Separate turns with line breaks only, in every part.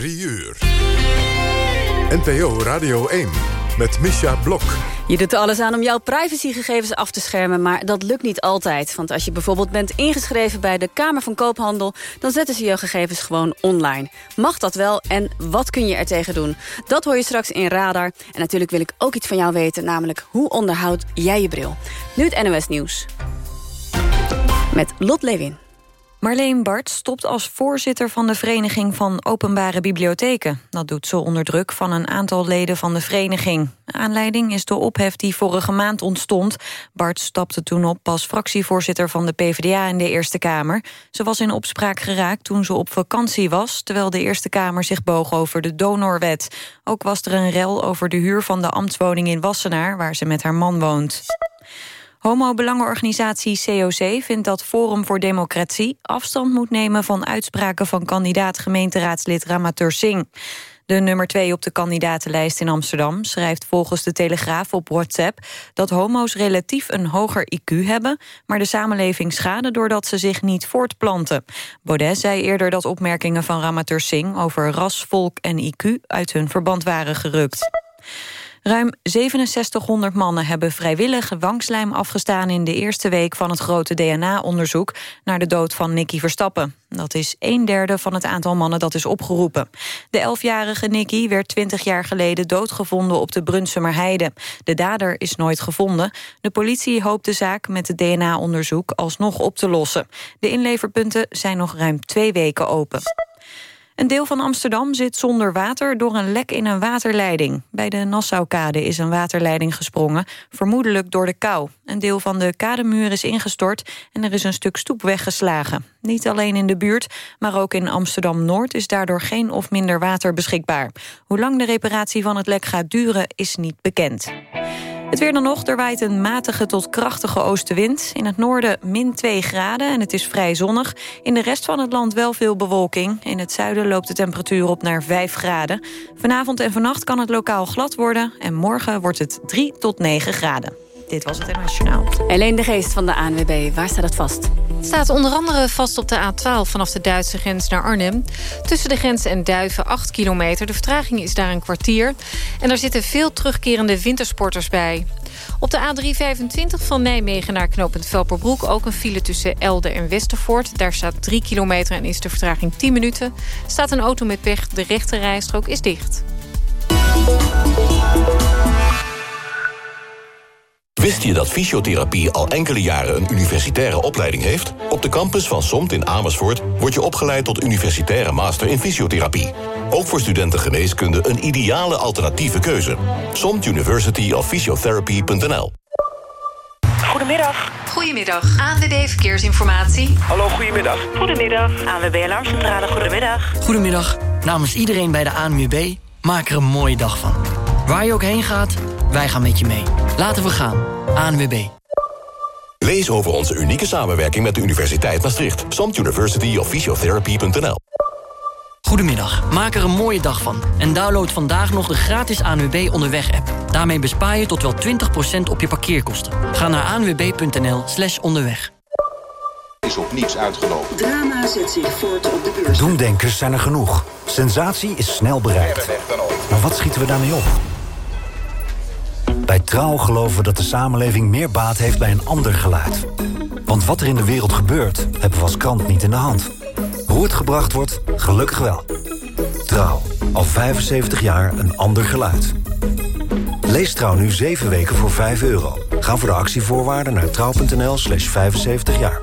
3 uur. NPO Radio 1 met Misha Blok.
Je doet er alles aan om jouw privacygegevens af te schermen... maar dat lukt niet altijd. Want als je bijvoorbeeld bent ingeschreven bij de Kamer van Koophandel... dan zetten ze je gegevens gewoon online. Mag dat wel en wat kun je er tegen doen? Dat hoor je straks in Radar. En natuurlijk wil ik ook iets van jou weten... namelijk hoe onderhoud jij je bril? Nu het NOS Nieuws. Met Lot Lewin.
Marleen Bart stopt als voorzitter van de Vereniging van Openbare Bibliotheken. Dat doet ze onder druk van een aantal leden van de vereniging. aanleiding is de ophef die vorige maand ontstond. Bart stapte toen op als fractievoorzitter van de PvdA in de Eerste Kamer. Ze was in opspraak geraakt toen ze op vakantie was... terwijl de Eerste Kamer zich boog over de donorwet. Ook was er een rel over de huur van de ambtswoning in Wassenaar... waar ze met haar man woont. Homo-belangenorganisatie COC vindt dat Forum voor Democratie... afstand moet nemen van uitspraken van kandidaat gemeenteraadslid Ramateur Singh. De nummer twee op de kandidatenlijst in Amsterdam schrijft volgens de Telegraaf op WhatsApp dat homo's relatief een hoger IQ hebben, maar de samenleving schaden doordat ze zich niet voortplanten. Baudet zei eerder dat opmerkingen van Ramateur Singh over ras, volk en IQ uit hun verband waren gerukt. Ruim 6700 mannen hebben vrijwillig wangslijm afgestaan... in de eerste week van het grote DNA-onderzoek... naar de dood van Nicky Verstappen. Dat is een derde van het aantal mannen dat is opgeroepen. De elfjarige Nicky werd 20 jaar geleden doodgevonden op de Brunsumerheide. De dader is nooit gevonden. De politie hoopt de zaak met het DNA-onderzoek alsnog op te lossen. De inleverpunten zijn nog ruim twee weken open. Een deel van Amsterdam zit zonder water door een lek in een waterleiding. Bij de Nassaukade is een waterleiding gesprongen, vermoedelijk door de kou. Een deel van de kademuur is ingestort en er is een stuk stoep weggeslagen. Niet alleen in de buurt, maar ook in Amsterdam-Noord is daardoor geen of minder water beschikbaar. Hoe lang de reparatie van het lek gaat duren is niet bekend. Het weer dan nog, er waait een matige tot krachtige oostenwind. In het noorden min 2 graden en het is vrij zonnig. In de rest van het land wel veel bewolking. In het zuiden loopt de temperatuur op naar 5 graden. Vanavond en vannacht kan het lokaal glad worden... en morgen wordt het 3 tot 9 graden. Dit was het internationaal.
Alleen de geest van de ANWB, waar staat het vast?
Het staat onder andere vast op de A12 vanaf de Duitse grens naar Arnhem. Tussen de grens en Duiven 8 kilometer. De vertraging is daar een kwartier. En daar zitten veel terugkerende wintersporters bij. Op de A325 van Nijmegen naar knooppunt Velperbroek... ook een file tussen Elde en Westervoort. Daar staat 3 kilometer en is de vertraging 10 minuten. Staat een auto met pech, de rechte rijstrook is dicht.
Wist je dat fysiotherapie al enkele jaren een universitaire opleiding heeft? Op de campus van SOMT in Amersfoort wordt je opgeleid tot universitaire master in fysiotherapie. Ook voor studenten geneeskunde een ideale alternatieve keuze. SOMT University of Physiotherapy.nl
Goedemiddag.
Goedemiddag, ANWB Verkeersinformatie.
Hallo, goedemiddag.
Goedemiddag.
ANWB Alarmcentrale, goedemiddag.
Goedemiddag. Namens iedereen bij de ANWB, maak er een mooie dag van. Waar je ook heen gaat, wij gaan met je mee. Laten we gaan. ANWB.
Lees over onze unieke samenwerking met de Universiteit Maastricht. SOMT University of Physiotherapy.nl
Goedemiddag, maak er een mooie dag van. En download vandaag nog de gratis ANWB Onderweg-app. Daarmee bespaar je tot wel 20% op je parkeerkosten. Ga naar anwb.nl slash onderweg.
Is op niets uitgelopen.
Drama zet zich voort op de beurs.
Doemdenkers zijn er genoeg. Sensatie is snel bereikt. Maar wat schieten we daarmee op? Bij Trouw geloven we dat de samenleving meer baat heeft bij een ander geluid. Want wat er in de wereld gebeurt, hebben we als krant niet in de hand. Hoe het gebracht wordt, gelukkig wel. Trouw, al 75 jaar een ander geluid. Lees Trouw nu 7 weken voor 5 euro. Ga voor de actievoorwaarden naar trouw.nl slash 75 jaar.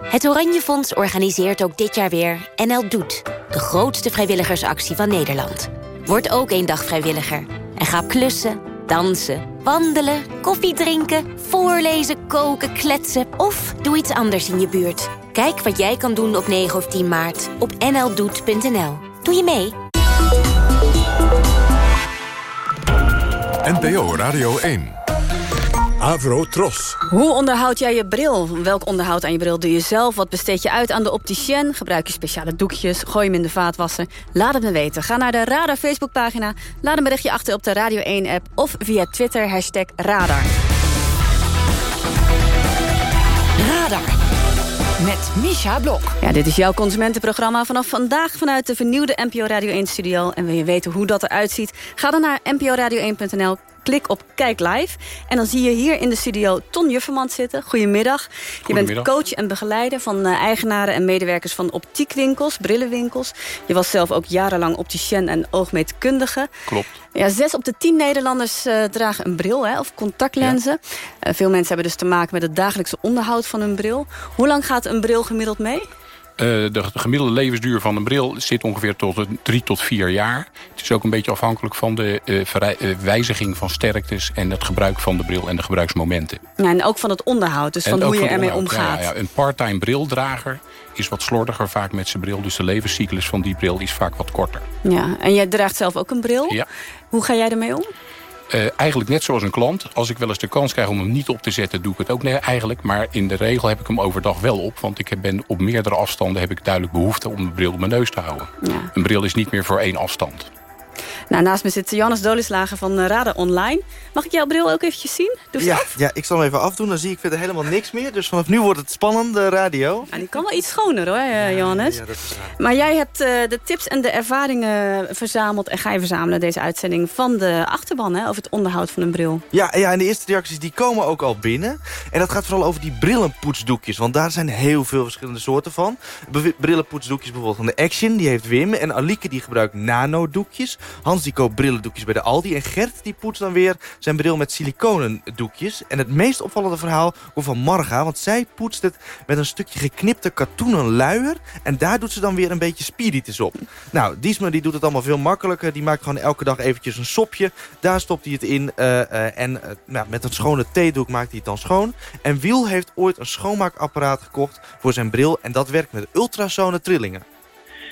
Het Oranje Fonds organiseert ook dit jaar weer NL Doet. De grootste vrijwilligersactie van Nederland. Word ook één dag vrijwilliger. En ga klussen, dansen, wandelen, koffie drinken... voorlezen, koken, kletsen of doe iets anders in je buurt. Kijk wat jij kan doen op 9 of 10 maart op nldoet.nl. Doe je mee?
NPO Radio 1. Avro Tros.
Hoe onderhoud jij je bril? Welk onderhoud aan je bril doe je zelf? Wat besteed je uit aan de opticien? Gebruik je speciale doekjes? Gooi je hem in de vaatwasser? Laat het me weten. Ga naar de Radar Facebookpagina. Laat een berichtje achter op de Radio 1-app... of via Twitter hashtag Radar.
Radar.
met Misha Blok.
Ja, dit is jouw consumentenprogramma vanaf vandaag vanuit de vernieuwde NPO Radio 1-studio. En wil je weten hoe dat eruit ziet? Ga dan naar nporadio1.nl, klik op Kijk Live. En dan zie je hier in de studio Ton Juffermans zitten. Goedemiddag. Je bent coach en begeleider van uh, eigenaren en medewerkers van optiekwinkels, brillenwinkels. Je was zelf ook jarenlang opticien en oogmeetkundige.
Klopt.
Ja, zes op de tien Nederlanders uh, dragen een bril hè, of contactlenzen. Ja. Uh, veel mensen hebben dus te maken met het dagelijkse onderhoud van hun bril. Hoe lang gaat een bril gemiddeld mee?
Uh, de gemiddelde levensduur van een bril zit ongeveer tot drie tot vier jaar. Het is ook een beetje afhankelijk van de uh, wijziging van sterktes... en het gebruik van de bril en de gebruiksmomenten.
Ja, en ook van het onderhoud, dus van hoe je ermee omgaat.
Ja, ja, een part-time brildrager is wat slordiger vaak met zijn bril. Dus de levenscyclus van die bril is vaak wat korter.
Ja, en jij draagt zelf ook een bril.
Ja.
Hoe ga jij ermee om?
Uh, eigenlijk net zoals een klant. Als ik wel eens de kans krijg om hem niet op te zetten, doe ik het ook nee, eigenlijk. Maar in de regel heb ik hem overdag wel op. Want ik ben op meerdere afstanden heb ik duidelijk behoefte om de bril op mijn neus te houden.
Ja.
Een bril is niet meer voor één afstand.
Nou, naast me zit Jannes Dolislager van Radar Online. Mag ik jouw bril ook eventjes zien? Doe
ja,
af?
ja, ik zal hem even afdoen. Dan zie ik verder helemaal niks meer. Dus vanaf nu wordt het spannend, de radio.
Ja, die kan wel iets schoner hoor, ja, Johannes.
Ja, dat is.
Maar jij hebt uh, de tips en de ervaringen verzameld... en ga je verzamelen deze uitzending van de achterban... Hè, over het onderhoud van een bril.
Ja, ja, en de eerste reacties die komen ook al binnen. En dat gaat vooral over die brillenpoetsdoekjes. Want daar zijn heel veel verschillende soorten van. Brillenpoetsdoekjes bijvoorbeeld van de Action, die heeft Wim. En Alike die gebruikt nanodoekjes. Hans die koopt brillendoekjes bij de Aldi. En Gert die poetst dan weer zijn bril met siliconen doekjes. En het meest opvallende verhaal komt van Marga. Want zij poetst het met een stukje geknipte katoenen luier. En daar doet ze dan weer een beetje spiritus op. Nou, Diesma die doet het allemaal veel makkelijker. Die maakt gewoon elke dag eventjes een sopje. Daar stopt hij het in. Uh, uh, en uh, nou, met een schone theedoek maakt hij het dan schoon. En Wiel heeft ooit een schoonmaakapparaat gekocht voor zijn bril. En dat werkt met ultrasone trillingen.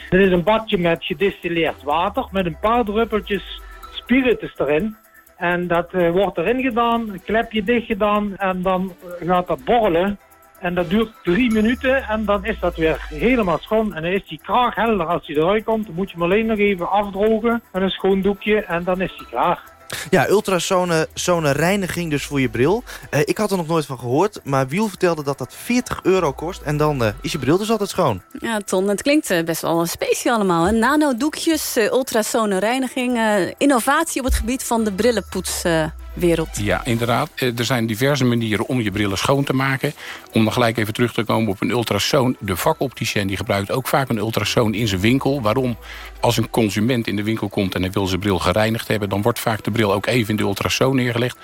Dit is een badje met gedistilleerd water. Met een paar druppeltjes spiritus erin. En dat uh, wordt erin gedaan, een klepje dicht gedaan en dan gaat dat borrelen. En dat duurt drie minuten en dan is dat weer helemaal schoon. En dan is die kraaghelder als die eruit komt. Dan moet je hem alleen nog even afdrogen met een schoon doekje en dan is die klaar.
Ja, ultrasone reiniging dus voor je bril. Uh, ik had er nog nooit van gehoord, maar Wiel vertelde dat dat 40 euro kost. En dan uh, is je bril dus altijd schoon.
Ja, Ton, het klinkt uh, best wel speciaal allemaal. Hè? Nanodoekjes, ultrasone reiniging, innovatie op het gebied van de brillenpoets wereld.
Ja, inderdaad. Er zijn diverse manieren om je brillen schoon te maken. Om dan gelijk even terug te komen op een ultrasoon. De vakopticien die gebruikt ook vaak een ultrasoon in zijn winkel. Waarom? Als een consument in de winkel komt en hij wil zijn bril gereinigd hebben... dan wordt vaak de bril ook even in de ultrasoon neergelegd.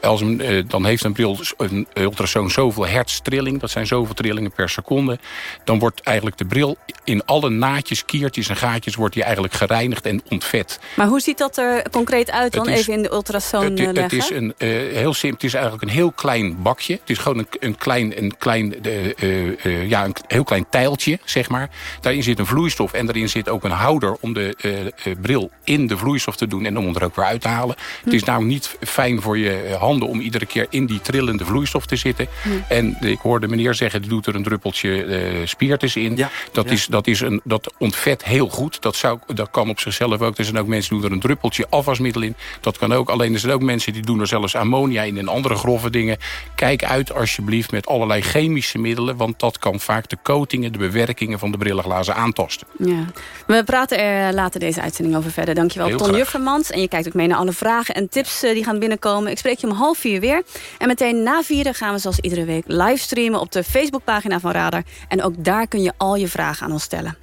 Als een, dan heeft een bril een ultrasoon zoveel hertz-trilling. Dat zijn zoveel trillingen per seconde. Dan wordt eigenlijk de bril in alle naadjes, kiertjes en gaatjes... wordt die eigenlijk gereinigd en ontvet.
Maar hoe ziet dat er concreet uit dan? Is, even in de ultrasoon
het? Het is, een, uh, heel simpel, het is eigenlijk een heel klein bakje. Het is gewoon een, een klein, een klein, uh, uh, ja, een heel klein tijltje, zeg maar. Daarin zit een vloeistof en daarin zit ook een houder... om de bril in de vloeistof te doen en om hem er ook weer uit te halen. Hm. Het is nou niet fijn voor je handen om iedere keer in die trillende vloeistof te zitten. Hm. En ik hoorde meneer zeggen, die doet er een druppeltje spiritus in.
Ja,
dat,
ja.
Is, dat, is een, dat ontvet heel goed. Dat, zou, dat kan op zichzelf ook. Er zijn ook mensen die doen er een druppeltje afwasmiddel in. Dat kan ook. Alleen er zijn ook mensen die doen er zelfs ammonia in en andere grove dingen. Kijk uit alsjeblieft met allerlei chemische middelen... want dat kan vaak de coatingen, de bewerkingen van de brillenglazen aantasten.
Ja. We praten er later deze uitzending over verder. Dankjewel,
Heel
Ton. Juffermans. En je kijkt ook mee naar alle vragen en tips die gaan binnenkomen. Ik spreek je om half vier weer. En meteen na vieren gaan we zoals iedere week livestreamen... op de Facebookpagina van Radar. En ook daar kun je al je vragen aan ons stellen.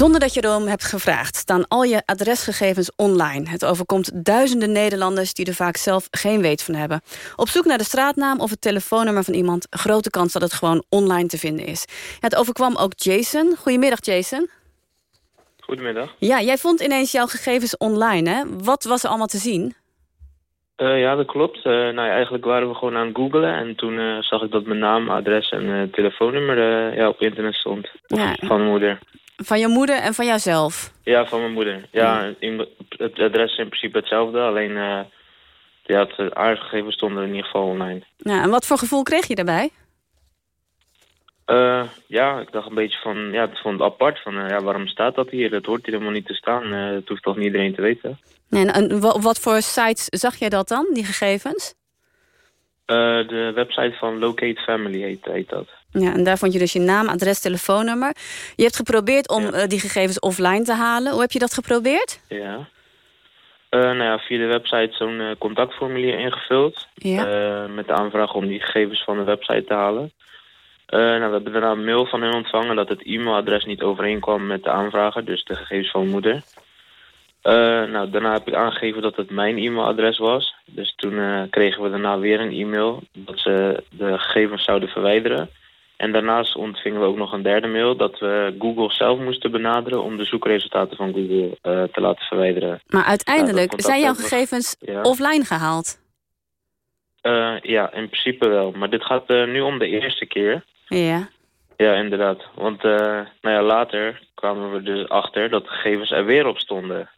Zonder dat je erom hebt gevraagd, staan al je adresgegevens online. Het overkomt duizenden Nederlanders die er vaak zelf geen weet van hebben. Op zoek naar de straatnaam of het telefoonnummer van iemand... grote kans dat het gewoon online te vinden is. Het overkwam ook Jason. Goedemiddag, Jason.
Goedemiddag.
Ja, jij vond ineens jouw gegevens online, hè? Wat was er allemaal te zien?
Uh, ja, dat klopt. Uh, nou ja, eigenlijk waren we gewoon aan het googlen. En toen uh, zag ik dat mijn naam, adres en telefoonnummer ja, op internet stond.
Ja.
Van mijn moeder.
Van je moeder en van jouzelf?
Ja, van mijn moeder. Ja, in, het adres is in principe hetzelfde. Alleen ja, het aardgegevens stonden in ieder geval online.
Ja, en wat voor gevoel kreeg je daarbij?
Uh, ja, ik dacht een beetje van, ja, het vond het apart. Van, uh, ja, waarom staat dat hier? Dat hoort hier helemaal niet te staan. Uh, dat hoeft toch niet iedereen te weten.
En, en wat voor sites zag jij dat dan, die gegevens?
Eh, de website van Locate Family heet, heet dat.
Ja, en daar vond je dus je naam, adres, telefoonnummer. Je hebt geprobeerd om eh, die gegevens offline te halen. Hoe heb je dat geprobeerd?
Ja. Eh, nou ja, via de website zo'n contactformulier ingevuld.
Ja.
Met de aanvraag om die gegevens van de website te halen. Nou, we hebben daarna een mail van hen ontvangen dat het e-mailadres niet overeenkwam met de aanvrager, dus de gegevens van moeder. Eh, nou, daarna heb ik aangegeven dat het mijn e-mailadres was. Dus toen eh, kregen we daarna weer een e-mail dat ze de gegevens zouden verwijderen. En daarnaast ontvingen we ook nog een derde mail dat we Google zelf moesten benaderen om de zoekresultaten van Google eh, te laten verwijderen.
Maar uiteindelijk zijn jouw gegevens
Ja.
offline gehaald.
Eh, ja, in principe wel. Maar dit gaat nu om de eerste keer.
Ja.
Ja, inderdaad. Want nou ja, later kwamen we dus achter dat de gegevens er weer op stonden.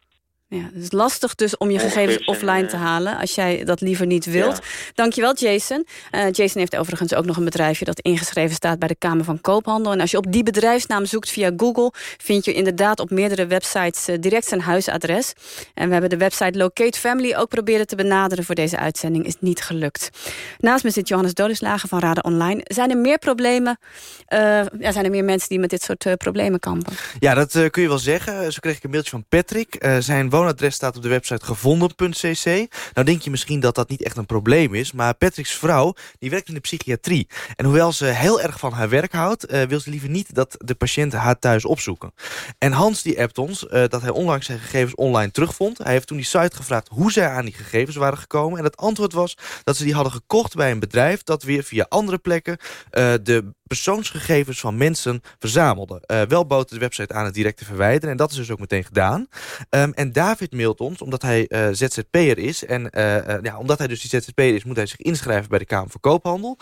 Ja, het is lastig dus om je gegevens offline
eh,
te halen... als jij dat liever niet wilt. Dankjewel, Jason. Eh, Jason heeft overigens ook nog een bedrijfje... dat ingeschreven staat bij de Kamer van Koophandel. En als je op die bedrijfsnaam zoekt via Google... vind je inderdaad op meerdere websites eh, direct zijn huisadres. En we hebben de website Locate Family ook proberen te benaderen... voor deze uitzending, is niet gelukt. Naast me zit Johannes Dodeslager van Raden Online. Zijn er meer problemen... eh, ja, zijn er meer mensen die met dit soort eh, problemen kampen?
Ja, dat eh, kun je wel zeggen. Zo kreeg ik een mailtje van Patrick. Eh, zijn woonadres staat op de website gevonden.cc. Nou denk je misschien dat dat niet echt een probleem is. Maar Patrick's vrouw, die werkt in de psychiatrie. En hoewel ze heel erg van haar werk houdt... eh, wil ze liever niet dat de patiënten haar thuis opzoeken. En Hans die appt ons eh, dat hij onlangs zijn gegevens online terugvond. Hij heeft toen die site gevraagd hoe zij aan die gegevens waren gekomen. En het antwoord was dat ze die hadden gekocht bij een bedrijf... dat weer via andere plekken eh, de persoonsgegevens van mensen verzamelde. Wel bood de website aan het direct te verwijderen. En dat is dus ook meteen gedaan. Ehm, en David mailt ons, omdat hij eh, ZZP'er is. En eh, eh, ja, omdat hij dus die ZZP'er is, moet hij zich inschrijven bij de Kamer van Koophandel.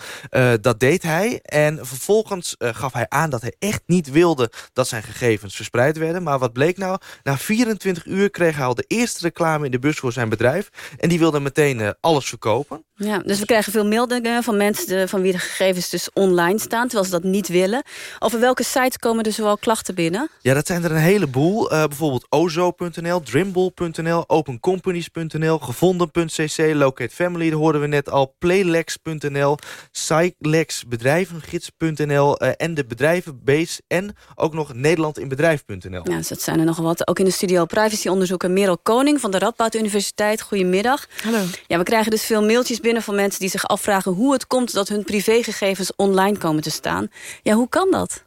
Dat deed hij. En vervolgens gaf hij aan dat hij echt niet wilde dat zijn gegevens verspreid werden. Maar wat bleek nou? Na 24 uur kreeg hij al de eerste reclame in de bus voor zijn bedrijf. En die wilde meteen alles verkopen.
Ja, dus we krijgen veel meldingen van mensen de- van wie de gegevens dus online staan... terwijl ze dat niet willen. Over welke sites komen er zoal klachten binnen?
Ja, dat zijn er een heleboel. Bijvoorbeeld ozo.nl, drimble.nl, opencompanies.nl, gevonden.cc, Locate Family, dat hoorden we net al, playlex.nl, cyclexbedrijvengids.nl eh, en de bedrijvenbase en ook nog nederlandinbedrijf.nl.
Ja, dus dat zijn er nog wat. Ook in de studio privacyonderzoeker Merel Koning van de Radboud Universiteit. Goedemiddag.
Hallo.
Ja, we krijgen dus veel mailtjes binnen van mensen die zich afvragen... hoe het komt dat hun privégegevens online komen te staan. Ja, hoe kan dat?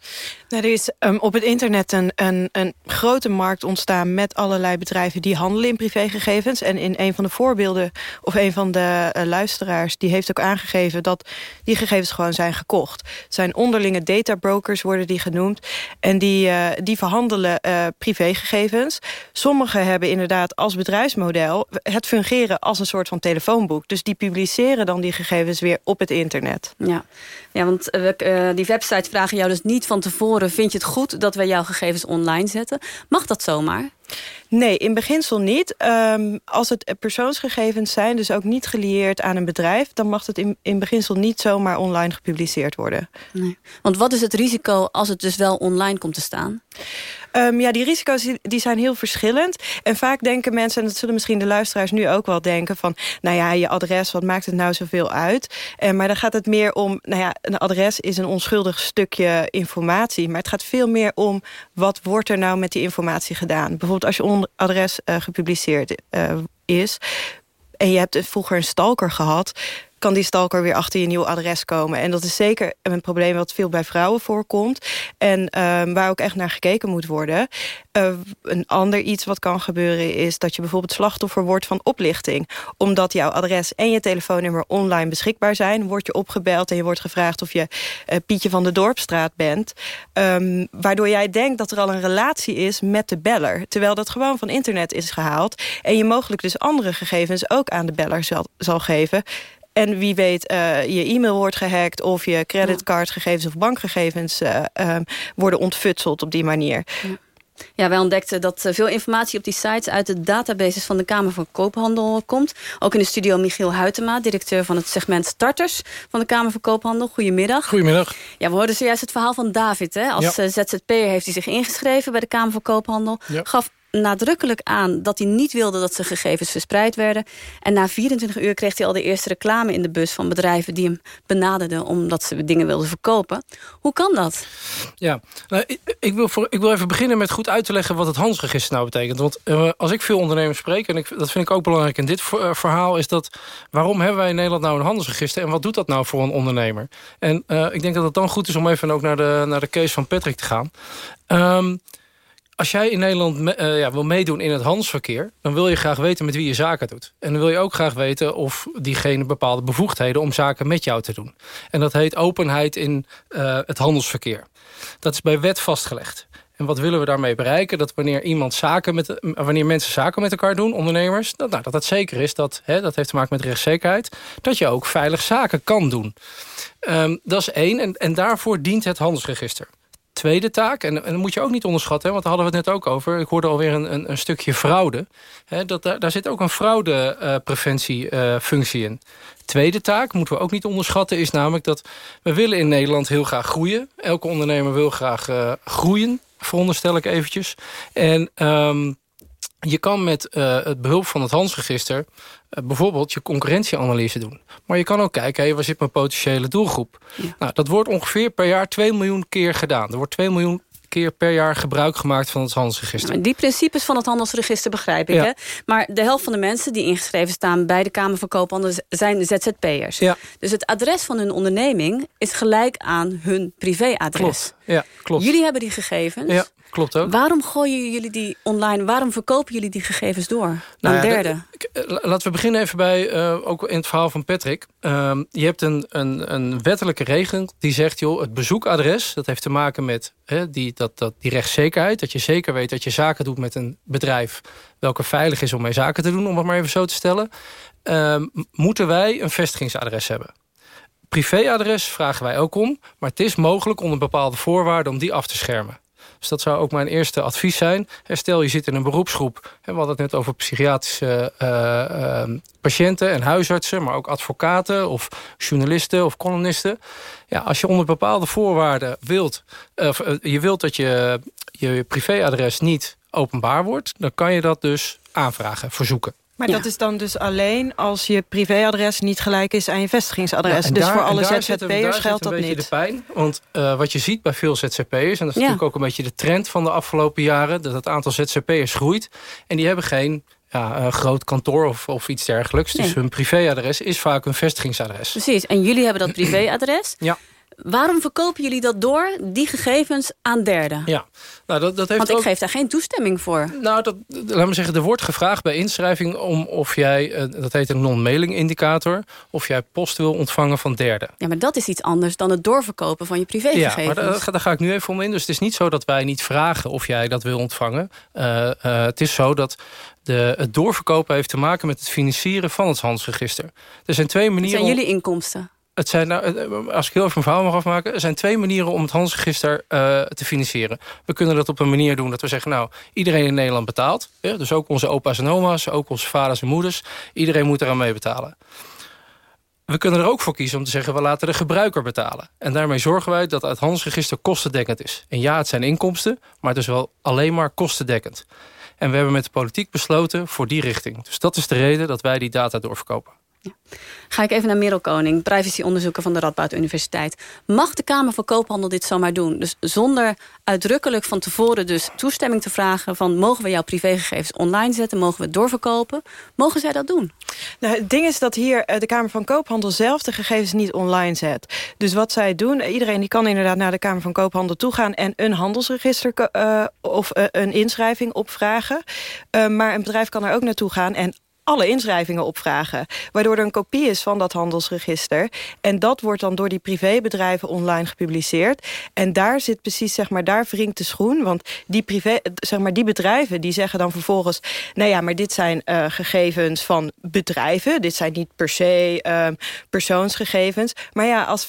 Er is um, op het internet een, een, een grote markt ontstaan... met allerlei bedrijven die handelen in privégegevens. En in een van de voorbeelden, of een van de uh, luisteraars... die heeft ook aangegeven dat die gegevens gewoon zijn gekocht. Zijn onderlinge databrokers, worden die genoemd. En die, uh, die verhandelen uh, privégegevens. Sommigen hebben inderdaad als bedrijfsmodel... het fungeren als een soort van telefoonboek. Dus die publiceren dan die gegevens weer op het internet.
Ja, ja want die websites vragen jou dus niet van tevoren... vind je het goed dat wij jouw gegevens online zetten? Mag dat zomaar?
Nee, in beginsel niet. Um, als het persoonsgegevens zijn, dus ook niet gelieerd aan een bedrijf... dan mag het in, in beginsel niet zomaar online gepubliceerd worden.
Nee. Want wat is het risico als het dus wel online komt te staan?
Um, ja, die risico's die zijn heel verschillend. En vaak denken mensen, en dat zullen misschien de luisteraars nu ook wel denken... van, nou ja, je adres, wat maakt het nou zoveel uit? En, maar dan gaat het meer om, nou ja, een adres is een onschuldig stukje informatie... maar het gaat veel meer om, wat wordt er nou met die informatie gedaan? Bijvoorbeeld als je adres uh, gepubliceerd uh, is... en je hebt vroeger een stalker gehad kan die stalker weer achter je nieuw adres komen. En dat is zeker een probleem wat veel bij vrouwen voorkomt. En uh, waar ook echt naar gekeken moet worden. Uh, een ander iets wat kan gebeuren is dat je bijvoorbeeld slachtoffer wordt van oplichting. Omdat jouw adres en je telefoonnummer online beschikbaar zijn... word je opgebeld en je wordt gevraagd of je uh, Pietje van de Dorpstraat bent. Um, waardoor jij denkt dat er al een relatie is met de beller. Terwijl dat gewoon van internet is gehaald. En je mogelijk dus andere gegevens ook aan de beller zal, zal geven... En wie weet, uh, je e-mail wordt gehackt... of je creditcardgegevens of bankgegevens uh, uh, worden ontfutseld op die manier.
Ja. Ja, wij ontdekten dat veel informatie op die sites uit de databases van de Kamer van Koophandel komt. Ook in de studio Michiel Huytema, directeur van het segment Starters van de Kamer van Koophandel. Goedemiddag.
Goedemiddag.
Ja, we hoorden zojuist het verhaal van David. Hè? Als ja. ZZP'er heeft hij zich ingeschreven bij de Kamer van Koophandel.
Ja.
Gaf nadrukkelijk aan dat hij niet wilde dat zijn gegevens verspreid werden. En na 24 uur kreeg hij al de eerste reclame in de bus van bedrijven die hem benaderden omdat ze dingen wilden verkopen. Hoe kan dat?
Ja, nou, ik, ik, wil voor, ik wil even beginnen met goed uit te leggen wat het handelsregister nou betekent. Want uh, als ik veel ondernemers spreek, en ik, dat vind ik ook belangrijk in dit uh, verhaal, is dat waarom hebben wij in Nederland nou een handelsregister en wat doet dat nou voor een ondernemer? En uh, ik denk dat het dan goed is om even ook naar de, naar de case van Patrick te gaan. Um, als jij in Nederland me, uh, ja, wil meedoen in het handelsverkeer... dan wil je graag weten met wie je zaken doet. En dan wil je ook graag weten of diegene bepaalde bevoegdheden... om zaken met jou te doen. En dat heet openheid in uh, het handelsverkeer. Dat is bij wet vastgelegd. En wat willen we daarmee bereiken? Dat wanneer iemand zaken met, wanneer mensen zaken met elkaar doen, ondernemers, dat, nou, dat zeker is, dat, hè, dat heeft te maken met rechtszekerheid, dat je ook veilig zaken kan doen. Um, dat is één, en, en daarvoor dient het handelsregister tweede taak, en, en dat moet je ook niet onderschatten... want daar hadden we het net ook over. Ik hoorde alweer een, een, een stukje fraude. He, dat, daar, daar zit ook een fraudepreventiefunctie uh, in. Tweede taak, moeten we ook niet onderschatten... is namelijk dat we willen in Nederland heel graag groeien. Elke ondernemer wil graag uh, groeien, veronderstel ik eventjes. En... Um, je kan met uh, het behulp van het handelsregister uh, bijvoorbeeld je concurrentieanalyse doen. Maar je kan ook kijken, hey, waar zit mijn potentiële doelgroep? Ja. Nou, dat wordt ongeveer per jaar 2 miljoen keer gedaan. Er wordt 2 miljoen keer per jaar gebruik gemaakt van het handelsregister.
Die principes van het handelsregister begrijp ik. Ja. Hè? Maar de helft van de mensen die ingeschreven staan... bij de Kamer van Koophandel zijn ZZP'ers. Ja. Dus het adres van hun onderneming is gelijk aan hun privéadres.
Klopt. Ja, klopt.
Jullie hebben die gegevens.
Ja klopt ook.
Waarom gooien jullie die online? Waarom verkopen jullie die gegevens door? Nou, een derde.
De, de, laten we beginnen even bij, uh, ook in het verhaal van Patrick. Uh, je hebt een, een, een wettelijke regeling die zegt... joh, het bezoekadres, dat heeft te maken met hè, die, dat, dat, die rechtszekerheid. Dat je zeker weet dat je zaken doet met een bedrijf... welke veilig is om mee zaken te doen, om het maar even zo te stellen. Uh, moeten wij een vestigingsadres hebben? Privéadres vragen wij ook om, maar het is mogelijk onder bepaalde voorwaarden om die af te schermen. Dus dat zou ook mijn eerste advies zijn. Stel je zit in een beroepsgroep. We hadden het net over psychiatrische uh, uh, patiënten en huisartsen... maar ook advocaten of journalisten of columnisten. Ja, als je onder bepaalde voorwaarden wilt... Uh, je wilt dat je, je privéadres niet openbaar wordt... dan kan je dat dus aanvragen, verzoeken.
Maar ja. dat is dan dus alleen als je privéadres niet gelijk is aan je vestigingsadres. Ja, dus daar, voor alle ZZP'ers geldt dat niet.
een beetje de pijn. Want uh, wat je ziet bij veel ZZP'ers... en dat is ja. natuurlijk ook een beetje de trend van de afgelopen jaren... dat het aantal ZZP'ers groeit. En die hebben geen ja, een groot kantoor of, of iets dergelijks. Nee. Dus hun privéadres is vaak hun vestigingsadres.
Precies, en jullie hebben dat privéadres.
ja.
Waarom verkopen jullie dat door, die gegevens, aan derden?
Ja, nou, dat, dat heeft
Want ik
ook...
geef daar geen toestemming voor.
Nou, dat, laat me zeggen, er wordt gevraagd bij inschrijving... om of jij, dat heet een non-mailing indicator... of jij post wil ontvangen van derden.
Ja, maar dat is iets anders dan het doorverkopen van je privégegevens.
Ja, maar daar, daar ga ik nu even om in. Dus het is niet zo dat wij niet vragen of jij dat wil ontvangen. Uh, uh, het is zo dat de, het doorverkopen heeft te maken met het financieren van het handelsregister. Er zijn twee manieren...
Het zijn jullie inkomsten?
Het zijn, nou, als ik heel even mijn verhaal mag afmaken... er zijn twee manieren om het handelsregister uh, te financieren. We kunnen dat op een manier doen dat we zeggen... nou, iedereen in Nederland betaalt. Ja, dus ook onze opa's en oma's, ook onze vaders en moeders. Iedereen moet eraan mee betalen. We kunnen er ook voor kiezen om te zeggen... we laten de gebruiker betalen. En daarmee zorgen wij dat het handelsregister kostendekkend is. En ja, het zijn inkomsten, maar het is wel alleen maar kostendekkend. En we hebben met de politiek besloten voor die richting. Dus dat is de reden dat wij die data doorverkopen.
Ga ik even naar Merel Koning, privacyonderzoeker van de Radboud Universiteit. Mag de Kamer van Koophandel dit zomaar doen? Dus zonder uitdrukkelijk van tevoren dus toestemming te vragen... van mogen we jouw privégegevens online zetten, mogen we het doorverkopen? Mogen zij dat doen?
Nou, het ding is dat hier de Kamer van Koophandel zelf de gegevens niet online zet. Dus wat zij doen, iedereen die kan inderdaad naar de Kamer van Koophandel toe gaan... en een handelsregister uh, of een inschrijving opvragen. Uh, maar een bedrijf kan er ook naartoe gaan en alle inschrijvingen opvragen. Waardoor er een kopie is van dat handelsregister. En dat wordt dan door die privébedrijven online gepubliceerd. En daar zit precies, zeg maar, daar wringt de schoen. Want die, privé, zeg maar, die bedrijven die zeggen dan vervolgens... nou ja, maar dit zijn uh, gegevens van bedrijven. Dit zijn niet per se uh, persoonsgegevens. Maar ja, als 50%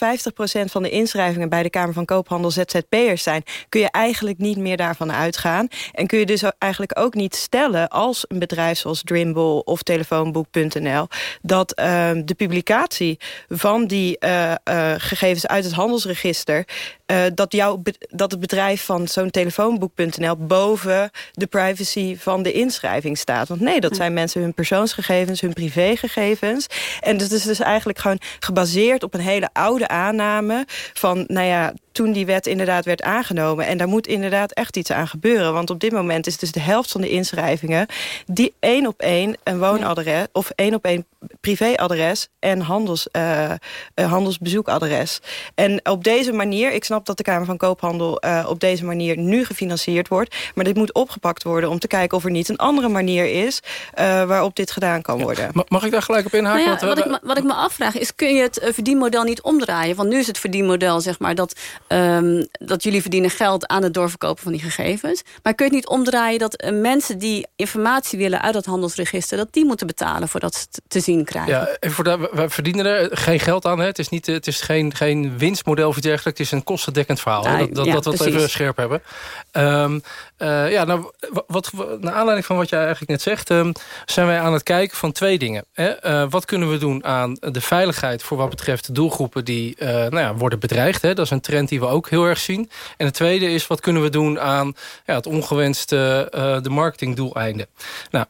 van de inschrijvingen bij de Kamer van Koophandel ZZP'ers zijn... kun je eigenlijk niet meer daarvan uitgaan. En kun je dus eigenlijk ook niet stellen als een bedrijf zoals Drimble of telefoonboek.nl... dat ehm, de publicatie van die eh, eh, gegevens uit het handelsregister... Uh, dat, jouw, dat het bedrijf van zo'n telefoonboek.nl... boven de privacy van de inschrijving staat. Want nee, dat zijn mensen hun persoonsgegevens, hun privégegevens. En dat is dus eigenlijk gewoon gebaseerd op een hele oude aanname... van, nou ja, toen die wet inderdaad werd aangenomen. En daar moet inderdaad echt iets aan gebeuren. Want op dit moment is dus de helft van de inschrijvingen... die één op één een woonadres of één op één privéadres en handels, uh, handelsbezoekadres. En op deze manier, ik snap dat de Kamer van Koophandel uh, op deze manier nu gefinancierd wordt, maar dit moet opgepakt worden om te kijken of er niet een andere manier is waarop dit gedaan kan worden.
Ja. Mag ik daar gelijk op inhaken?
Nou ja, wat, ik wat ik me afvraag is, kun je het verdienmodel niet omdraaien? Want nu is het verdienmodel zeg maar dat, um, dat jullie verdienen geld aan het doorverkopen van die gegevens. Maar kun je het niet omdraaien dat mensen die informatie willen uit dat handelsregister, dat die moeten betalen voor dat te zien krijgen.
Ja, en voor de, we verdienen er geen geld aan. Hè. Het is, niet, het is geen, geen winstmodel of iets dergelijks. Het is een kostendekkend verhaal. dat dat, ja, dat we het even scherp hebben. Um, uh, ja, nou, wat, naar aanleiding van wat jij eigenlijk net zegt... Um, zijn wij aan het kijken van twee dingen. Hè. Uh, wat kunnen we doen aan de veiligheid... voor wat betreft de doelgroepen die nou ja, worden bedreigd. Hè. Dat is een trend die we ook heel erg zien. En het tweede is, wat kunnen we doen aan ja, het ongewenste de marketingdoeleinden. Nou,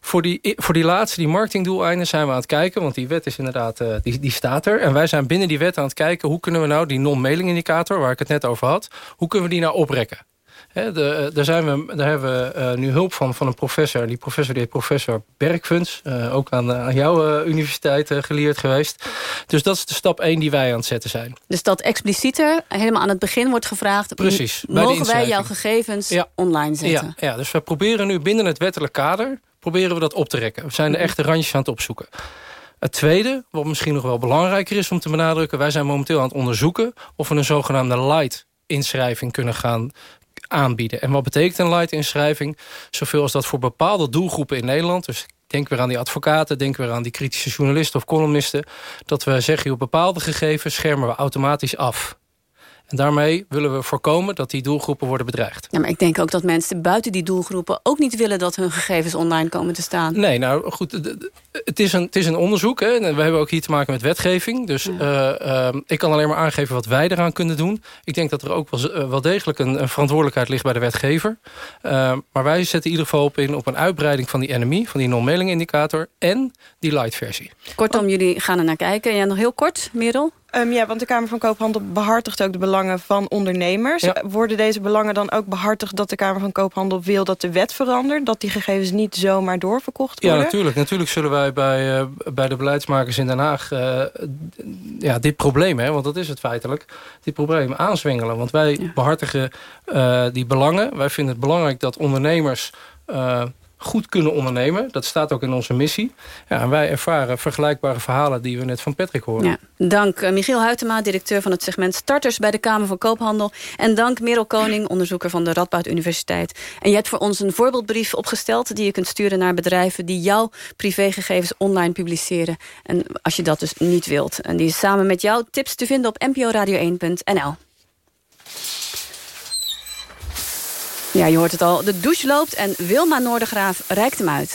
voor die, voor die laatste, die marketingdoeleinden, zijn we aan het kijken. Want die wet is inderdaad, uh, die, die staat er. En wij zijn binnen die wet aan het kijken... hoe kunnen we nou die non-mailing indicator, waar ik het net over had... hoe kunnen we die nou oprekken? He, de, eh, daar, zijn we, daar hebben we uh, nu hulp van, van een professor. Die professor die heet professor Bergfuns. Uh, ook aan, aan jouw universiteit geleerd geweest. Dus dat is de stap 1 die wij aan het zetten zijn.
Dus dat explicieter, helemaal aan het begin wordt gevraagd...
Precies.
Mogen wij jouw gegevens
ja.
online zetten?
Ja, ja, dus we proberen nu binnen het wettelijk kader proberen we dat op te rekken. We zijn de echte randjes aan het opzoeken. Het tweede, wat misschien nog wel belangrijker is om te benadrukken... wij zijn momenteel aan het onderzoeken of we een zogenaamde light-inschrijving kunnen gaan aanbieden. En wat betekent een light-inschrijving? Zoveel als dat voor bepaalde doelgroepen in Nederland... dus denk weer aan die advocaten, denk weer aan die kritische journalisten of columnisten... dat we zeggen, op bepaalde gegevens schermen we automatisch af. En daarmee willen we voorkomen dat die doelgroepen worden bedreigd.
Ja, maar ik denk ook dat mensen buiten die doelgroepen... ook niet willen dat hun gegevens online komen te staan.
Nee, nou goed, het is een, het is een onderzoek. Hè, en we hebben ook hier te maken met wetgeving. Dus ja. uh, uh, ik kan alleen maar aangeven wat wij eraan kunnen doen. Ik denk dat er ook wel, uh, wel degelijk een, een, verantwoordelijkheid ligt bij de wetgever. maar wij zetten in ieder geval op in op een uitbreiding van die NMI... van die non-mailing indicator en die light versie.
Kortom, jullie gaan er naar kijken. En ja, nog heel kort, Merel?
Um, ja, want de Kamer van Koophandel behartigt ook de belangen van ondernemers. Ja. Worden deze belangen dan ook behartigd dat de Kamer van Koophandel wil dat de wet verandert? Dat die gegevens niet zomaar doorverkocht worden?
Ja, natuurlijk. Natuurlijk zullen wij bij, uh, bij de beleidsmakers in Den Haag uh, ja, dit probleem, hè, want dat is het feitelijk, dit probleem aanzwengelen. Want wij ja. behartigen uh, die belangen. Wij vinden het belangrijk dat ondernemers goed kunnen ondernemen. Dat staat ook in onze missie. Ja, en wij ervaren vergelijkbare verhalen die we net van Patrick horen.
Dank uh, Michiel Huytema, directeur van het segment Starters... bij de Kamer van Koophandel. En dank Merel Koning, onderzoeker van de Radboud Universiteit. En je hebt voor ons een voorbeeldbrief opgesteld... die je kunt sturen naar bedrijven die jouw privégegevens online publiceren. En als je dat dus niet wilt. En die is samen met jou tips te vinden op nporadio1.nl. Ja, je hoort het al. De douche loopt en Wilma Noordergraaf reikt hem uit.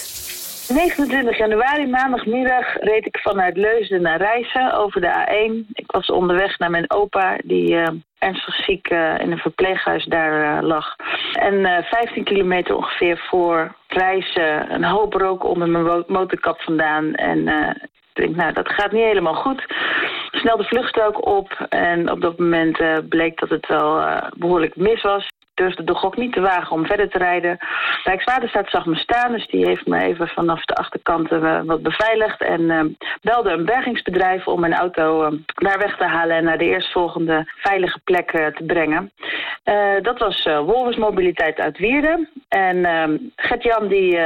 29 januari, maandagmiddag, reed ik vanuit Leusden naar Rijssen over de A1. Ik was onderweg naar mijn opa, die uh, ernstig ziek uh, in een verpleeghuis daar uh, lag. En 15 kilometer ongeveer voor Rijssen, een hoop rook onder mijn motorkap vandaan. En ik denk, nou, dat gaat niet helemaal goed. Snel de vluchtstrook op en op dat moment bleek dat het wel behoorlijk mis was durfde de gok niet te wagen om verder te rijden. Rijkswaterstaat zag me staan, dus die heeft me even vanaf de achterkant uh, wat beveiligd. En uh, belde een bergingsbedrijf om mijn auto uh, daar weg te halen en naar de eerstvolgende veilige plek te brengen. dat was Wolvers Mobiliteit uit Wierden. En ehm, Gert-Jan die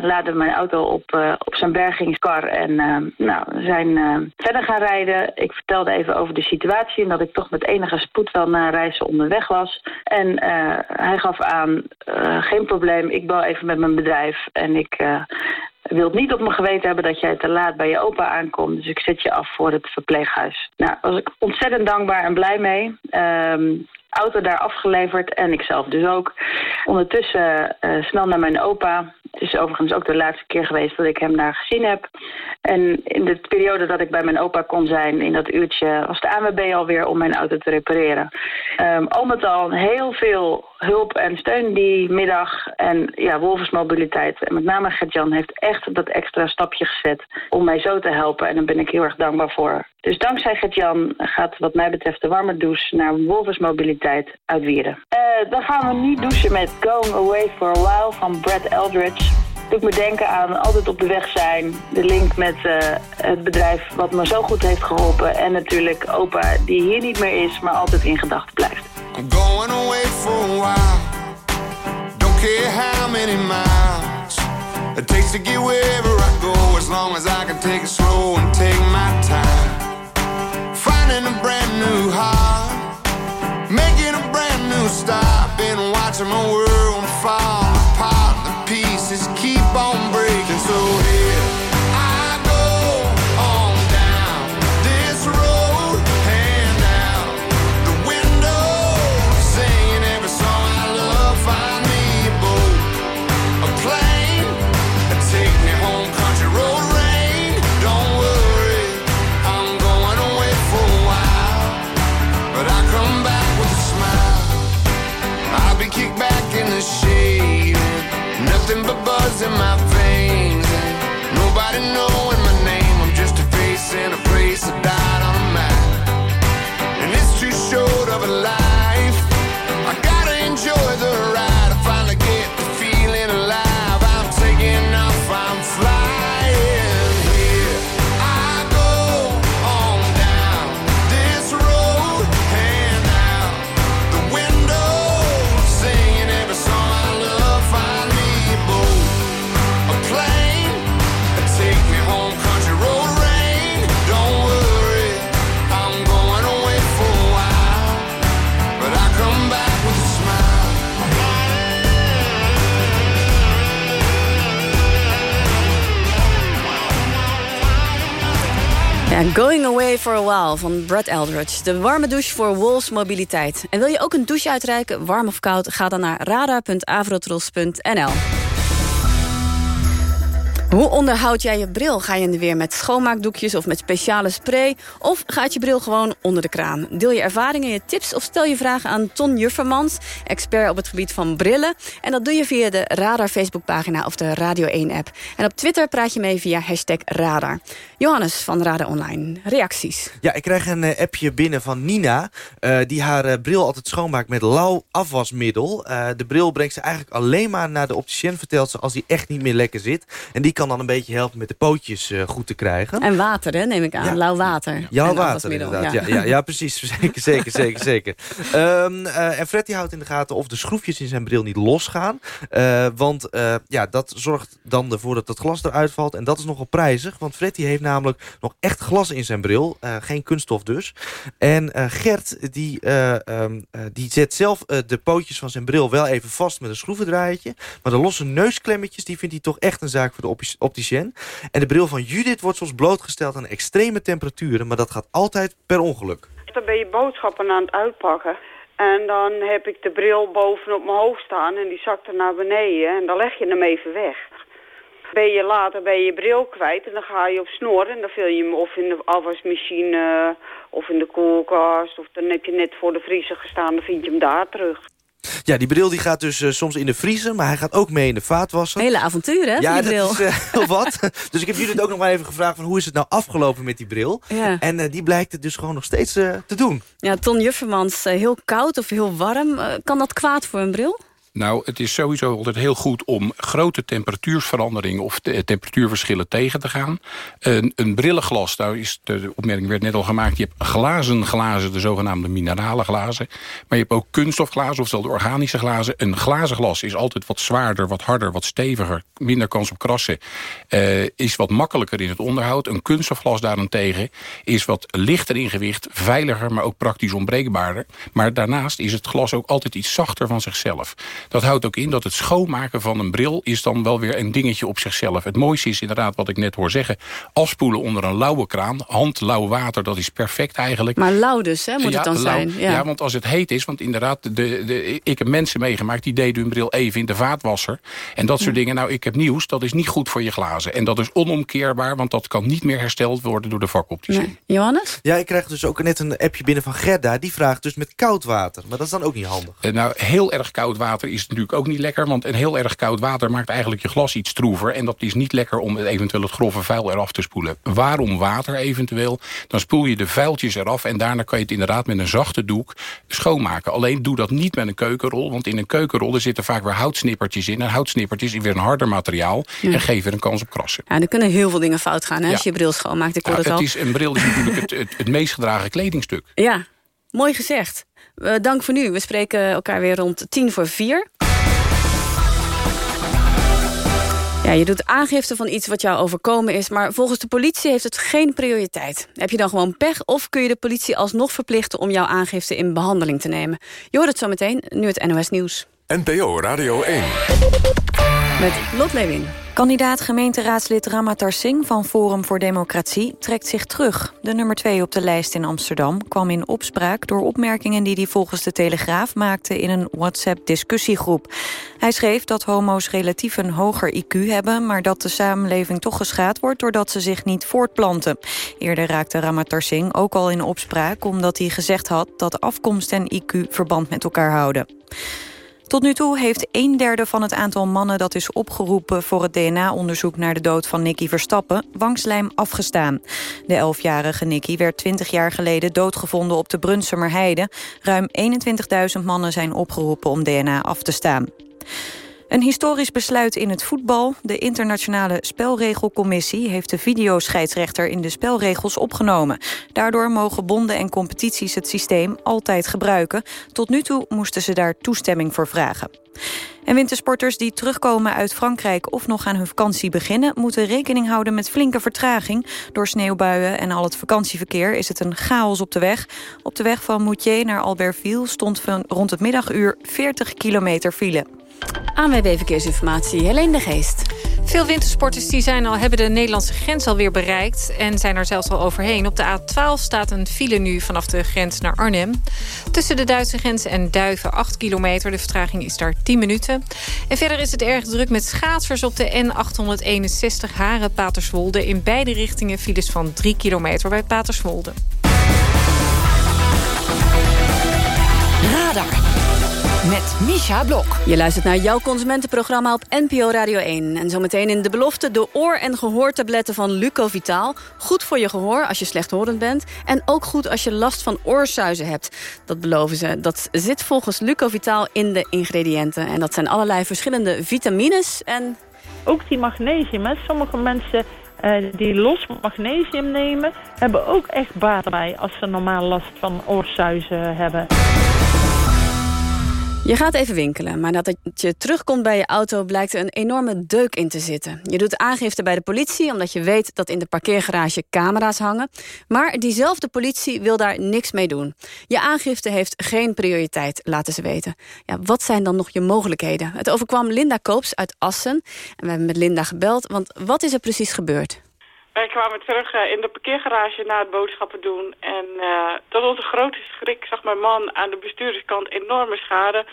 laadde mijn auto op, op zijn bergingskar en nou, we zijn verder gaan rijden. Ik vertelde even over de situatie en dat ik toch met enige spoed wel naar reizen onderweg was. En hij gaf aan, uh, geen probleem, ik bel even met mijn bedrijf. En ik uh, wil niet op mijn geweten hebben dat jij te laat bij je opa aankomt. Dus ik zet je af voor het verpleeghuis. Nou, daar was ik ontzettend dankbaar en blij mee. Um, auto daar afgeleverd en ikzelf dus ook. Ondertussen uh, snel naar mijn opa.
het is overigens ook de laatste keer geweest dat ik hem daar gezien heb. En in de periode dat ik bij mijn opa kon zijn, in dat uurtje, was de ANWB alweer om mijn auto te repareren. Um, al met al heel veel hulp en steun die middag. En ja, Wolvers Mobiliteit, en met name Gert-Jan, heeft echt dat extra stapje gezet om mij zo te helpen. En daar ben ik heel erg dankbaar voor. Dus dankzij Gert-Jan gaat wat mij betreft de warme douche naar Wolvers Mobiliteit uit Wieren. Uh, dan gaan we nu douchen met Going Away for a While van Brad Eldridge. Doet me denken aan altijd op de weg zijn. De link met uh, het bedrijf wat me zo goed heeft geholpen. En natuurlijk opa die hier niet meer is, maar altijd in gedachten blijft. I'm going away for a while. Don't care how many miles it takes to get wherever I go. As long as I can take it slow and take my time. New heart. Making a brand new start. Been watching my world fall apart. The pieces keep on breaking. Going Away for a While
van Brad Eldridge. De warme douche voor Wolfs Mobiliteit. En wil je ook een douche uitreiken, warm of koud? Ga dan naar radar.avrotros.nl. Hoe onderhoud jij je bril? Ga je in de weer met schoonmaakdoekjes of met speciale spray? Of gaat je bril gewoon onder de kraan? Deel je ervaringen, je tips of stel je vragen aan Ton Juffermans... expert op het gebied van brillen. En dat doe je via de Radar Facebookpagina of de Radio 1-app. En op Twitter praat je mee via hashtag Radar. Johannes van Radar Online, reacties?
Ja, ik krijg een eh, appje binnen van Nina... eh, die haar eh, bril altijd schoonmaakt met lauw afwasmiddel. De bril brengt ze eigenlijk alleen maar naar de opticien... vertelt ze als die echt niet meer lekker zit. En die kan dan een beetje helpen met de pootjes eh, goed te krijgen.
En water, hè, neem ik aan.
Ja.
Lauw water.
Jouw water inderdaad. Ja. Ja, ja, precies. Zeker, zeker, zeker, zeker. Ehm, eh, en Fred die houdt in de gaten of de schroefjes in zijn bril niet losgaan. Eh, want ja, dat zorgt dan ervoor dat het glas eruit valt. En dat is nogal prijzig. Want Fred die heeft namelijk nog echt glas in zijn bril. Geen kunststof dus. En Gert die, eh, ehm, eh, die zet zelf de pootjes van zijn bril wel even vast met een schroevendraaitje. Maar de losse neusklemmetjes die vindt hij toch echt een zaak voor de opti- opticien. En de bril van Judith wordt soms blootgesteld aan extreme temperaturen. Maar dat gaat altijd per ongeluk.
Dan ben je boodschappen aan het uitpakken. En dan heb ik de bril bovenop mijn hoofd staan en die zakt er naar beneden. En dan leg je hem even weg. Ben je later ben je, bril kwijt en dan ga je op snor en dan vul je hem of in de afwasmachine of in de koelkast. Of dan heb je net voor de vriezer gestaan, dan vind je hem daar terug.
Ja, die bril die gaat dus eh, soms in de vriezer, maar hij gaat ook mee in de vaatwasser.
Hele avontuur, hè,
Ja,
die
dat
bril.
is eh, heel wat. dus ik heb jullie het ook nog maar even gevraagd van hoe is het nou afgelopen met die bril.
Ja.
En eh, die blijkt het dus gewoon nog steeds te doen.
Ja, Ton Juffermans, heel koud of heel warm. Kan dat kwaad voor een bril?
Nou, het is sowieso altijd heel goed om grote temperatuursveranderingen of te- temperatuurverschillen tegen te gaan. Een, een brillenglas, daar is de opmerking werd net al gemaakt. Je hebt glazen glazen, de zogenaamde minerale glazen. Maar je hebt ook kunststofglazen, oftewel de organische glazen. Een glazen glas is altijd wat zwaarder, wat harder, wat steviger. Minder kans op krassen. eh, is wat makkelijker in het onderhoud. Een kunststofglas daarentegen is wat lichter in gewicht, veiliger, maar ook praktisch onbreekbaarder. Maar daarnaast is het glas ook altijd iets zachter van zichzelf. Dat houdt ook in dat het schoonmaken van een bril... is dan wel weer een dingetje op zichzelf. Het mooiste is inderdaad wat ik net hoor zeggen... afspoelen onder een lauwe kraan. Hand, lauw water, dat is perfect eigenlijk.
Maar lauw dus, hè, moet het dan zijn?
Ja. ja. want als het heet is... want inderdaad, de, de, ik heb mensen meegemaakt... die deden hun bril even in de vaatwasser. En dat soort dingen. Nou, ik heb nieuws, dat is niet goed voor je glazen. En dat is onomkeerbaar, want dat kan niet meer hersteld worden... door de vakopticien. Nee.
Johannes?
Ja, ik krijg dus ook net een appje binnen van Gerda. Die vraagt dus met koud water. Maar dat is dan ook niet handig.
Uh, nou, heel erg koud water is natuurlijk ook niet lekker. Want een heel erg koud water maakt eigenlijk je glas iets stroever. En dat is niet lekker om eventueel het grove vuil eraf te spoelen. Waarom water eventueel? Dan spoel je de vuiltjes eraf. En daarna kan je het inderdaad met een zachte doek schoonmaken. Alleen doe dat niet met een keukenrol. Want in een keukenrol zitten vaak weer houtsnippertjes in. En houtsnippertjes is weer een harder materiaal. En geven een kans op krassen.
Ja, er kunnen heel veel dingen fout gaan hè, als je bril schoonmaakt. Ik hoor
ja,
het, al.
Is, een bril is natuurlijk het, het, het meest gedragen kledingstuk.
Ja, mooi gezegd. Uh, dank voor nu. We spreken elkaar weer rond tien voor vier. Ja, je doet aangifte van iets wat jou overkomen is... maar volgens de politie heeft het geen prioriteit. Heb je dan gewoon pech of kun je de politie alsnog verplichten... om jouw aangifte in behandeling te nemen? Je hoort het zo meteen, nu het NOS Nieuws.
NPO Radio 1.
Met Lot Lewin.
Kandidaat gemeenteraadslid Ramatar Singh van Forum voor Democratie trekt zich terug. De nummer twee op de lijst in Amsterdam kwam in opspraak... door opmerkingen die hij volgens de Telegraaf maakte in een WhatsApp-discussiegroep. Hij schreef dat homo's relatief een hoger IQ hebben... maar dat de samenleving toch geschaad wordt doordat ze zich niet voortplanten. Eerder raakte Ramatar Singh ook al in opspraak... omdat hij gezegd had dat afkomst en IQ verband met elkaar houden. Tot nu toe heeft een derde van het aantal mannen dat is opgeroepen voor het DNA-onderzoek naar de dood van Nicky Verstappen wangslijm afgestaan. De elfjarige Nicky werd 20 jaar geleden doodgevonden op de Brunsumer Heide. Ruim 21.000 mannen zijn opgeroepen om DNA af te staan. Een historisch besluit in het voetbal. De internationale spelregelcommissie heeft de videoscheidsrechter in de spelregels opgenomen. Daardoor mogen bonden en competities het systeem altijd gebruiken. Tot nu toe moesten ze daar toestemming voor vragen. En wintersporters die terugkomen uit Frankrijk of nog aan hun vakantie beginnen... moeten rekening houden met flinke vertraging. Door sneeuwbuien en al het vakantieverkeer is het een chaos op de weg. Op de weg van Moutier naar Albertville stond van rond het middaguur 40 kilometer file.
ANWB Verkeersinformatie, Helene de Geest.
Veel wintersporters die zijn al, hebben de Nederlandse grens alweer bereikt... en zijn er zelfs al overheen. Op de A12 staat een file nu vanaf de grens naar Arnhem. Tussen de Duitse grens en Duiven 8 kilometer. De vertraging is daar 10 minuten. En verder is het erg druk met schaatsers op de N861 Haren-Paterswolde. In beide richtingen files van 3 kilometer bij Paterswolde.
Radar met Misha Blok. Je luistert naar jouw consumentenprogramma op NPO Radio 1. En zometeen in de belofte de oor- en gehoortabletten van Luco Vitaal. Goed voor je gehoor als je slechthorend bent. En ook goed als je last van oorsuizen hebt. Dat beloven ze. Dat zit volgens Luco Vitaal in de ingrediënten. En dat zijn allerlei verschillende vitamines en...
Ook die magnesium. Hè. Sommige mensen uh, die los magnesium nemen... hebben ook echt baat bij als ze normaal last van oorsuizen hebben.
Je gaat even winkelen, maar nadat je terugkomt bij je auto... blijkt er een enorme deuk in te zitten. Je doet aangifte bij de politie, omdat je weet dat in de parkeergarage camera's hangen. Maar diezelfde politie wil daar niks mee doen. Je aangifte heeft geen prioriteit, laten ze weten. Ja, wat zijn dan nog je mogelijkheden? Het overkwam Linda Koops uit Assen. En we hebben met Linda gebeld, want wat is er precies gebeurd?
Wij kwamen terug uh, in de parkeergarage na het boodschappen doen. En uh, tot onze grote schrik zag mijn man aan de bestuurderskant enorme schade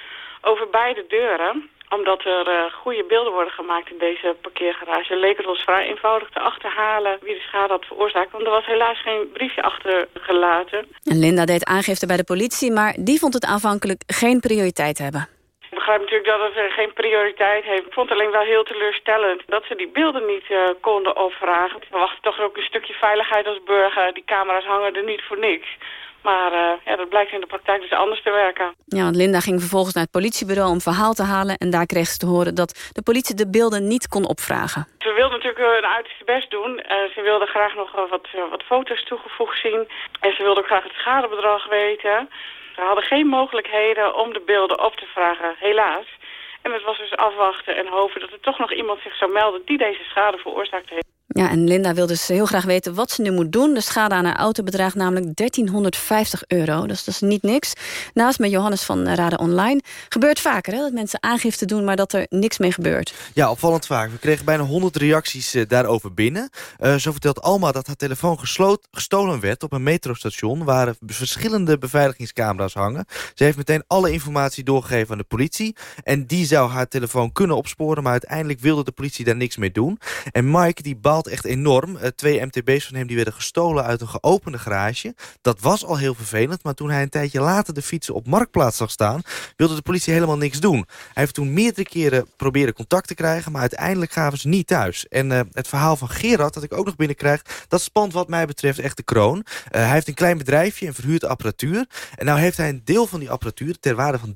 over beide deuren. Omdat er uh, goede beelden worden gemaakt in deze parkeergarage... leek het ons vrij eenvoudig te achterhalen wie de schade had veroorzaakt. Want er was helaas geen briefje achtergelaten.
En Linda deed aangifte bij de politie, maar die vond het aanvankelijk geen prioriteit hebben.
Ik begrijp natuurlijk dat het geen prioriteit heeft. Ik vond het alleen wel heel teleurstellend dat ze die beelden niet uh, konden opvragen. We wachten toch ook een stukje veiligheid als burger. Die camera's hangen er niet voor niks. Maar uh, ja, dat blijkt in de praktijk dus anders te werken.
Ja, want Linda ging vervolgens naar het politiebureau om verhaal te halen... en daar kreeg ze te horen dat de politie de beelden niet kon opvragen.
Ze wilde natuurlijk een uiterste best doen. Uh, ze wilde graag nog wat, wat foto's toegevoegd zien. En ze wilde ook graag het schadebedrag weten. Ze hadden geen mogelijkheden om de beelden op te vragen, helaas. En het was dus afwachten en hopen dat er toch nog iemand zich zou melden die deze schade veroorzaakt heeft.
Ja, en Linda wil dus heel graag weten wat ze nu moet doen. De schade aan haar auto bedraagt namelijk 1350 euro. Dus dat is niet niks. Naast met Johannes van Raden Online. Gebeurt vaker hè, dat mensen aangifte doen... maar dat er niks mee gebeurt.
Ja, opvallend vaak. We kregen bijna 100 reacties uh, daarover binnen. Uh, zo vertelt Alma dat haar telefoon gesloot, gestolen werd op een metrostation... waar verschillende beveiligingscamera's hangen. Ze heeft meteen alle informatie doorgegeven aan de politie. En die zou haar telefoon kunnen opsporen... maar uiteindelijk wilde de politie daar niks mee doen. En Mike die echt enorm. Uh, twee MTB's van hem die werden gestolen uit een geopende garage. Dat was al heel vervelend, maar toen hij een tijdje later de fietsen op Marktplaats zag staan... wilde de politie helemaal niks doen. Hij heeft toen meerdere keren proberen contact te krijgen... maar uiteindelijk gaven ze niet thuis. En uh, het verhaal van Gerard, dat ik ook nog binnenkrijg... dat spant wat mij betreft echt de kroon. Uh, hij heeft een klein bedrijfje en verhuurt apparatuur. En nou heeft hij een deel van die apparatuur... ter waarde van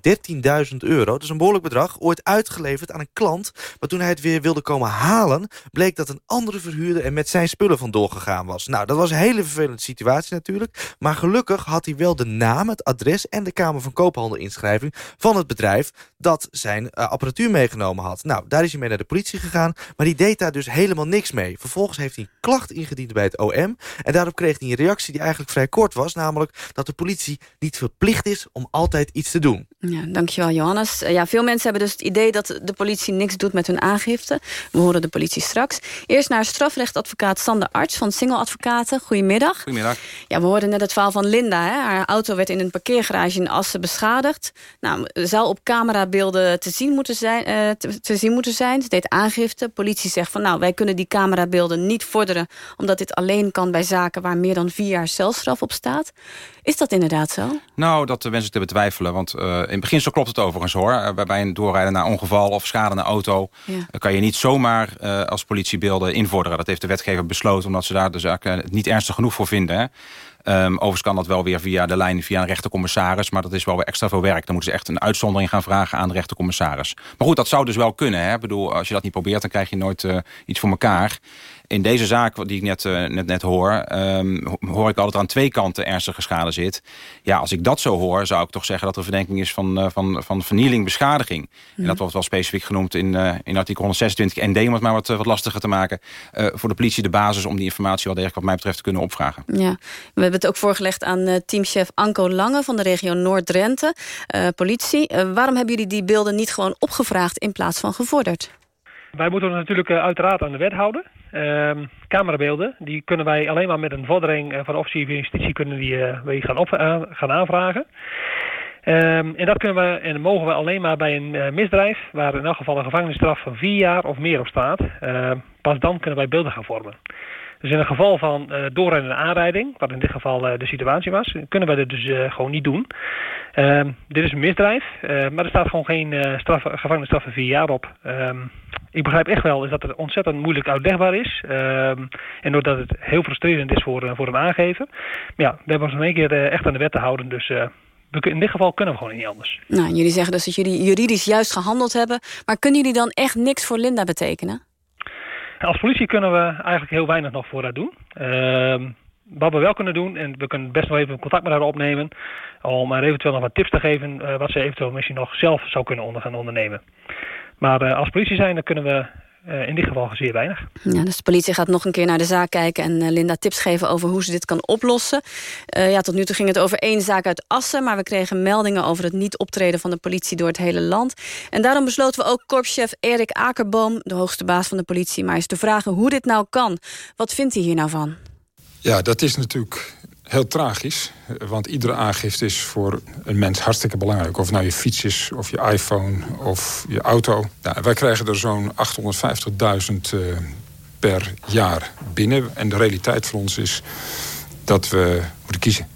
13.000 euro, dat is een behoorlijk bedrag... ooit uitgeleverd aan een klant. Maar toen hij het weer wilde komen halen... bleek dat een andere verhuurder er met zijn spullen vandoor gegaan was. Nou, dat was een hele vervelende situatie natuurlijk. Maar gelukkig had hij wel de naam, het adres... en de Kamer van Koophandel inschrijving van het bedrijf... dat zijn uh, apparatuur meegenomen had. Nou, daar is hij mee naar de politie gegaan... maar die deed daar dus helemaal niks mee. Vervolgens heeft hij een klacht ingediend bij het OM... en daarop kreeg hij een reactie die eigenlijk vrij kort was... namelijk dat de politie niet verplicht is om altijd iets te doen.
Ja, dankjewel Johannes. Ja, veel mensen hebben dus het idee dat de politie niks doet met hun aangifte. We horen de politie straks. Eerst naar strafrechtadvocaat Sander Arts van Single Advocaten. Goedemiddag.
Goedemiddag.
Ja, we hoorden net het verhaal van Linda. Hè? Haar auto werd in een parkeergarage in Assen beschadigd. Nou, zou op camerabeelden te zien moeten zijn. Uh, te, te, zien moeten zijn. Ze deed aangifte. Politie zegt van nou, wij kunnen die camerabeelden niet vorderen... omdat dit alleen kan bij zaken waar meer dan vier jaar celstraf op staat. Is dat inderdaad zo?
Nou, dat wens ik te betwijfelen. Want uh, in beginsel klopt het overigens hoor. Uh, bij een doorrijden naar ongeval of schade naar auto... Ja. Uh, kan je niet zomaar als politiebeelden invorderen. Dat heeft de wetgever besloten... omdat ze daar dus eigenlijk niet ernstig genoeg voor vinden. Hè? Um, overigens kan dat wel weer via de lijn via een rechtercommissaris. Maar dat is wel weer extra veel werk. Dan moeten ze echt een uitzondering gaan vragen aan de rechtercommissaris. Maar goed, dat zou dus wel kunnen. Hè? Ik bedoel, als je dat niet probeert, dan krijg je nooit uh, iets voor elkaar. In deze zaak die ik net, uh, net, net hoor... Um, hoor ik altijd aan twee kanten ernstige schade zit. Ja, als ik dat zo hoor, zou ik toch zeggen... dat er verdenking is van, uh, van, van vernieling, beschadiging. Ja. En dat wordt wel specifiek genoemd in, uh, in artikel 126 ND... om het maar wat, wat lastiger te maken. voor de politie de basis om die informatie... wel degelijk wat mij betreft te kunnen opvragen.
Ja, we hebben het ook voorgelegd aan teamchef Anko Lange... van de regio Noord-Drenthe, politie. waarom hebben jullie die beelden niet gewoon opgevraagd... in plaats van gevorderd?
Wij moeten ons natuurlijk uiteraard aan de wet houden. Uh, camerabeelden, die kunnen wij alleen maar met een vordering van de officier van justitie kunnen die, uh, wij gaan, op, gaan aanvragen. Um, en dat kunnen en mogen we alleen maar bij een misdrijf waar in elk geval een gevangenisstraf van vier jaar of meer op staat. Uh, pas dan kunnen wij beelden gaan vormen. Dus in een geval van uh, doorrijdende aanrijding, wat in dit geval uh, de situatie was, kunnen wij dit dus uh, gewoon niet doen. Uh, dit is een misdrijf, maar er staat gewoon geen straf, gevangenisstraf van vier jaar op. Um, ik begrijp echt wel is dat het ontzettend moeilijk uitlegbaar is. Um, en doordat het heel frustrerend is voor, voor een aangever. Maar ja, we hebben ons in één keer echt aan de wet te houden. Dus in dit geval kunnen we gewoon niet anders.
Nou, jullie zeggen dus dat jullie juridisch juist gehandeld hebben. Maar kunnen jullie dan echt niks voor Linda betekenen?
Als politie kunnen we eigenlijk heel weinig nog voor haar doen. Uh, wat we wel kunnen doen, en we kunnen best nog even contact met haar opnemen... om haar eventueel nog wat tips te geven... Uh, wat ze eventueel misschien nog zelf zou kunnen onder gaan ondernemen. Maar uh, als politie zijn, dan kunnen we uh, in dit geval zeer weinig.
Ja, dus de politie gaat nog een keer naar de zaak kijken... en uh, Linda tips geven over hoe ze dit kan oplossen. Uh, ja, tot nu toe ging het over één zaak uit Assen... maar we kregen meldingen over het niet optreden van de politie door het hele land. En daarom besloten we ook korpschef Erik Akerboom... de hoogste baas van de politie, maar eens te vragen hoe dit nou kan. Wat vindt hij hier nou van?
Ja, dat is natuurlijk heel tragisch. Want iedere aangifte is voor een mens hartstikke belangrijk. Of nou je fiets is, of je iPhone, of je auto. Nou, wij krijgen er zo'n 850.000 uh, per jaar binnen. En de realiteit voor ons is dat we moeten kiezen.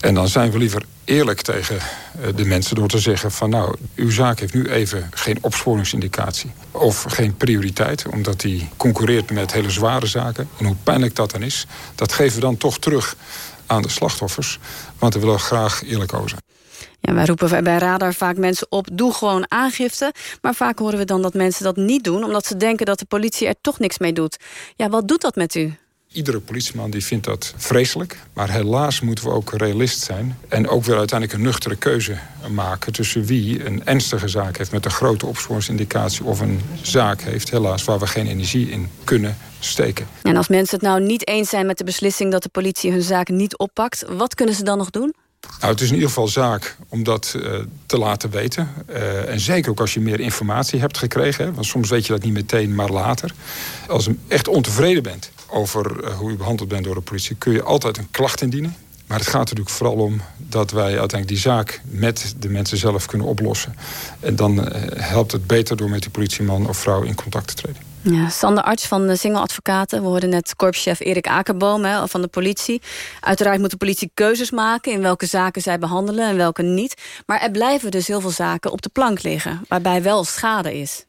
En dan zijn we liever eerlijk tegen de mensen door te zeggen van nou, uw zaak heeft nu even geen opsporingsindicatie of geen prioriteit, omdat die concurreert met hele zware zaken. En hoe pijnlijk dat dan is, dat geven we dan toch terug aan de slachtoffers, want we willen graag eerlijk over zijn.
Ja, wij roepen bij Radar vaak mensen op, doe gewoon aangifte. Maar vaak horen we dan dat mensen dat niet doen... omdat ze denken dat de politie er toch niks mee doet. Ja, wat doet dat met u?
Iedere politieman die vindt dat vreselijk. Maar helaas moeten we ook realist zijn. En ook weer uiteindelijk een nuchtere keuze maken... tussen wie een ernstige zaak heeft met een grote opsporingsindicatie... of een zaak heeft, helaas, waar we geen energie in kunnen steken.
En als mensen het nou niet eens zijn met de beslissing... dat de politie hun zaak niet oppakt, wat kunnen ze dan nog doen?
Nou, het is in ieder geval zaak om dat uh, te laten weten. Uh, en zeker ook als je meer informatie hebt gekregen. Hè, want soms weet je dat niet meteen, maar later. Als je echt ontevreden bent over uh, hoe u behandeld bent door de politie... kun je altijd een klacht indienen. Maar het gaat natuurlijk vooral om dat wij uiteindelijk die zaak met de mensen zelf kunnen oplossen. En dan helpt het beter door met die politieman of vrouw in contact te treden.
Ja, Sander Arts van de Single Advocaten. We hoorden net korpschef Erik Akerboom hè, van de politie. Uiteraard moet de politie keuzes maken... in welke zaken zij behandelen en welke niet. Maar er blijven dus heel veel zaken op de plank liggen... waarbij wel schade is.